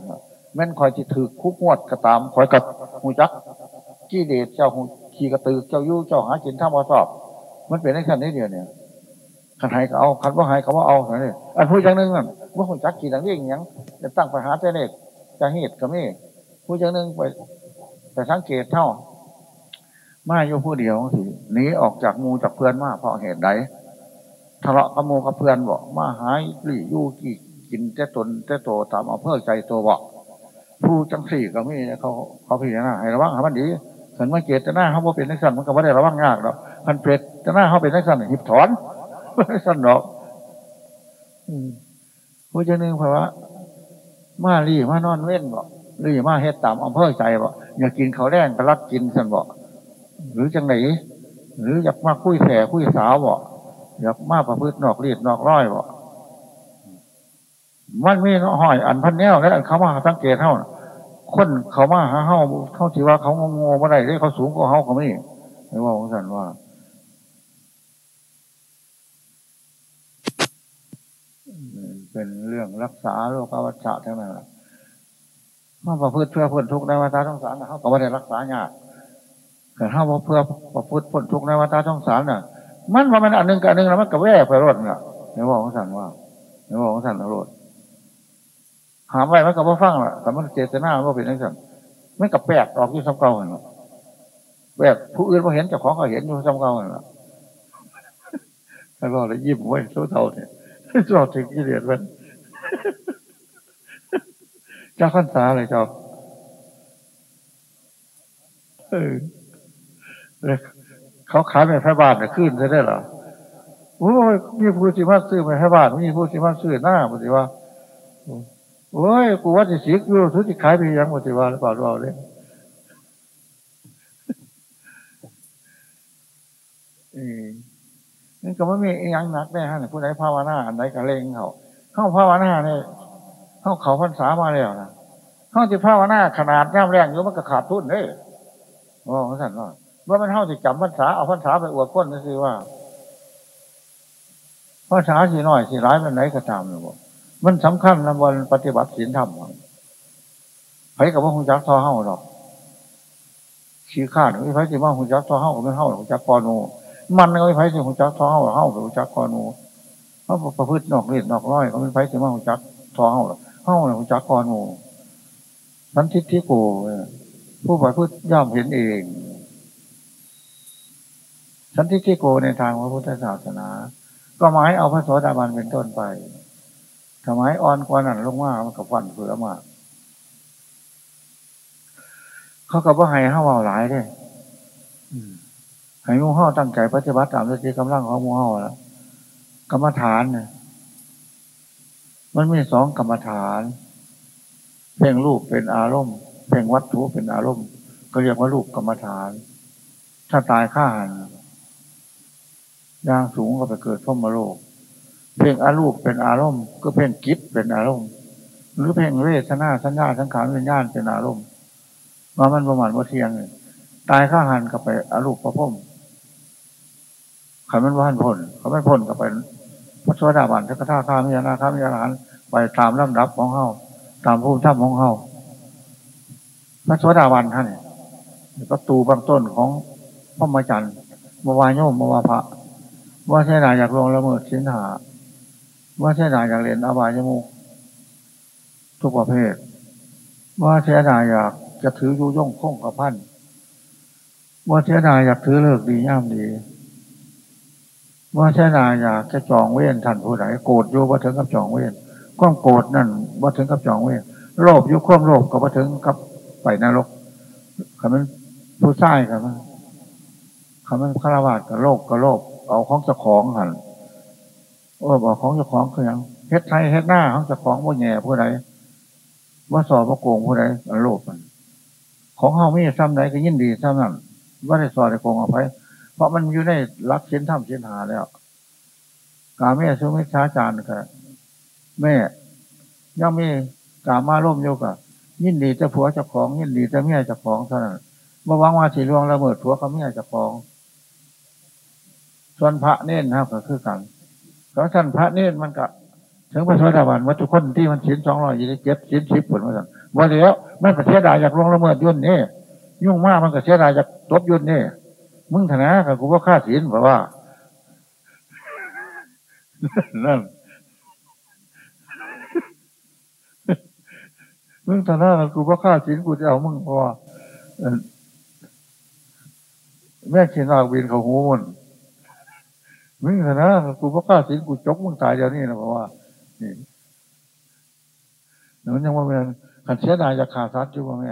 แม่นคอยจิถือคุกงวดกระตามคอยกับหูจักกี้เดชเจ้าหูขี่กระตือเจ้ายู่เจ้าหากินทางมาสอบ มันเป็นในขั้นนี้เดียวเนี่ยขันไฮก็เอาขันว่าไฮก็ว่าเอาอย่างนี้อันพูดอย่างนึงนั่นว่าหูจักกี่ดังนี้อย่างจะตั้งปัญหาเจเนตจะเหตุก็ไม่พูดอย่างนึงไปแต่สังเกตเท่ามาอยู่ผู้เดียวสิหนีออกจากมูจากเพื่อนมาเพราะเหตุใด ทะเลาะกับมูกับเพื่อนบอกมาหายหลี่ยู่กี่กินแต่ตนแต่โตตามเอาเพื่อใจตัวบอกผู้จังสี่ก็มีเขาเขาพิจารณาให้ระวังให้มันดีขันมาเกตจะหน้าเขาเป็นนักสั่นมันก็ไม่ได้ระวังยากหรอกพันเป็ดจะหน้าเขาเป็นนักสั่นหิบถอนสั่นหรอกผู้จังหนึ่งเพราะว่ามาลี่มานอนเว้นบอกหรือมาเฮ็ดตามอำเภอใจบอกอย่ากินเขาแรงก็รักกินสั่นบอกหรือจังไหนหรืออยากมาคุยแส่คุยสาวบอก อยากมาประพฤตินอกรีดนอกร้อยบอกมันมีน้อยอันพันแนวและอันเขามาสังเกตเท่าคนเขามาหาเฮาเขาถือว่าเขางงๆมาได้ได้เขาสูงกว่าเฮาเขาไม่ไม่ว่าของสันว่า เป็นเรื่องรักษาโรควัชชะทั้งนั้นเขาประพฤติเพื่อพ้นทุกข์ในวัฏสงสารเขาก็ไม่ได้รักษายากแต่ถ้าเพื่อประพฤติพ้นทุกข์ในวัฏสงสารน่ะ มันว่ามันอันหนึ่งกับอันหนึ่งแล้วมันกับแว่ไปรถเนี่ยในบอกของสันว่าในบอกของสันรถหามไว้มันกับว่าฟังล่ะแต่มันเจตนาว่าเป็นนักสันไม่กับแปลกออกที่ซ้ำเก่าเหรอแปลกผู้อื่นพอเห็นเจ้าของก็เห็นอยู่ซ้ำเก่าเหรอนแล้วก็เลยยิ้มไว้โซ่เท่าเนี่ยชอบถึงกิเลสมันเจ้าขั้นสาเลยเจ้าเออ เขาขายไปพระบาทเนี่ยขึ้นจะได้หรอโอ้ยมีผู้สิมาซื้อไปพระบาทมีผู้สิมาซื้อหน้าปฏิว่าโอ้ยกูว่าจะสีกูทุกที่ขายไปยังปฏิว่าหรือเปล่าเราเลยนี่ก็ไม่มีอย่างนักแน่ฮะผู้ใดภาวนาอันใดก็เลงเขาเข้าภาวนาเนี่ยเข้าเขาพรรษามาแล้วนะเข้าที่ภาวนาขนาดย่ำแรงอยู่มันก็ขาดทุนเลยว่าของท่านว่า ว่ามันเข้าที่จำพรรษาเอาพรรษาไปอวดก้นนั่นสิว่าพรรษาสีน้อยสีร้ายมันไหนก็ตามเลยบอกมันสำคัญนะวันปฏิบัติศีลธรรมไผกับว่าคงจักทอเฮ้าหรอกชี้ขาดไม่ไผสิว่าคงจักทอเฮ้าไม่เฮ้าคงจักกอนูมันไม่ไผสิคงจักทอเฮ้าเฮ้าคงจักกอนูเพราะประพฤตินอกเลียดนอกร้อยเขาไม่ไผสิว่าคงจักทอเฮ้าหรอเฮ้าคงจักกอนูสันทิฏฐิโกผู้ปฏิพฤติย่อมเห็นเอง สันทิฏฐิโกในทางพระพุทธศาสนา ก็หมายเอาพระโสดาบันเป็นต้นไปทำไมอ่อนกว่านั้นลงมามันกับวันเผือมากเขากับว่าให้ห้าวาหลายเลยให้มูห้าตั้งใจปฏิบัติตามสติกำลังของมูห้าแล้วกรรมฐานเนี่ยมันมีสองกรรมฐาน เพ่งรูปเป็นอารมณ์ เพ่งวัตถุเป็นอารมณ์ ก็เรียกว่ารูปกรรมฐาน ถ้าตายข้าหัน ย่างสูงก็ไปเกิดพมโลก เพ่งอารูปเป็นอารมณ์ ก็เพ่งกิจเป็นอารมณ์ หรือเพ่งเวทนาสัญญาสังขารวิญญาณเป็นอารมณ์ว่ามันประมาณว่าเทียงเลยตายข้าหันก็ไปอารูปพระพุ่มขันมันว่านพ้นขาไม่พ้นก็ไปพระสวัสดิบาลทักท่าข้ามีนาข้ามีอาหารไปตามลำดับของเขาตามภูมิธรรมของเขาพระสวัสดาวันท่านประตูบางต้นของพระมจันทร์มวายโยมมวาพระ ว่าใช่นายอยากลงละเมิดสินหา ว่าใช่นายอยากเรียนอบายมุกทุกประเภท ว่าใช่นายอยากจะถือยุย่งคงกับพันว่าใช่นายอยากถือเลิกดีย่ามดีว่าใช่นายอยากจะจองเว้นท่านผู้ใดโกรธอยู่ว่าถึงกับจองเว้นความโกรธนั่นว่าถึงกับจองเว้นโลภยุความโลภก็ว่าถึงกับไปนรกคำนั้นผู้ชายครับคำนั้นฆราวาสกับโลกกับโลภ เอาของเจ้าของหันโอ้บอกของเจ้าของคือยังเฮ็ดไทยเฮ็ดหน้าของเจ้าของว่าแง่ผู้ใดว่าสอบว่าโกงผู้ใดโลภมันของเฮาไม่ซ้ำไหนก็ยินดีซ้ำนั่นว่าได้สอบได้โกงเอาไปเพราะมันอยู่ในรักเส้นถ้ำเส้นหาแล้ว กาแม่ซุมิชาจารย์กับแม่ยังมีกามาร่มโยกับยินดีจะผัวจะของ ยินดีจะเมียจะของเท่านั้นมาวังว่าสีลวงระเบิดผัวเขาเมียจะของ ส่วนพระเน้นนะครับก็คือกันเพราะท่านพระเน้นมันก็ถึงพระสวัสดิวันวัตถุคนที่มันชิ้นสองร้อยยี่สิบเจ็ดชิ้นสิบผลมาสั่งวันเดียวมันก็เสียดายจากลงละเมิดยุ่นนี่ยุ่งมากมันก็เสียดายจากตบยุ่นนี่มึงธนากับกูว่าฆ่าศีลเพราะว่านั่นมึงธนากับกูว่าฆ่าศีลกูจะเอามึงพราะว่าแม่ขีนอากบินเขาหูมัน มึงนากับกูว่าฆ่าศิลกูจกมึงตายเดี๋ยวนี้นะเพราะว่านี่นั่นยังว่าแม่ขันเสียดายจะขาดซัดอยู่ว่าแม่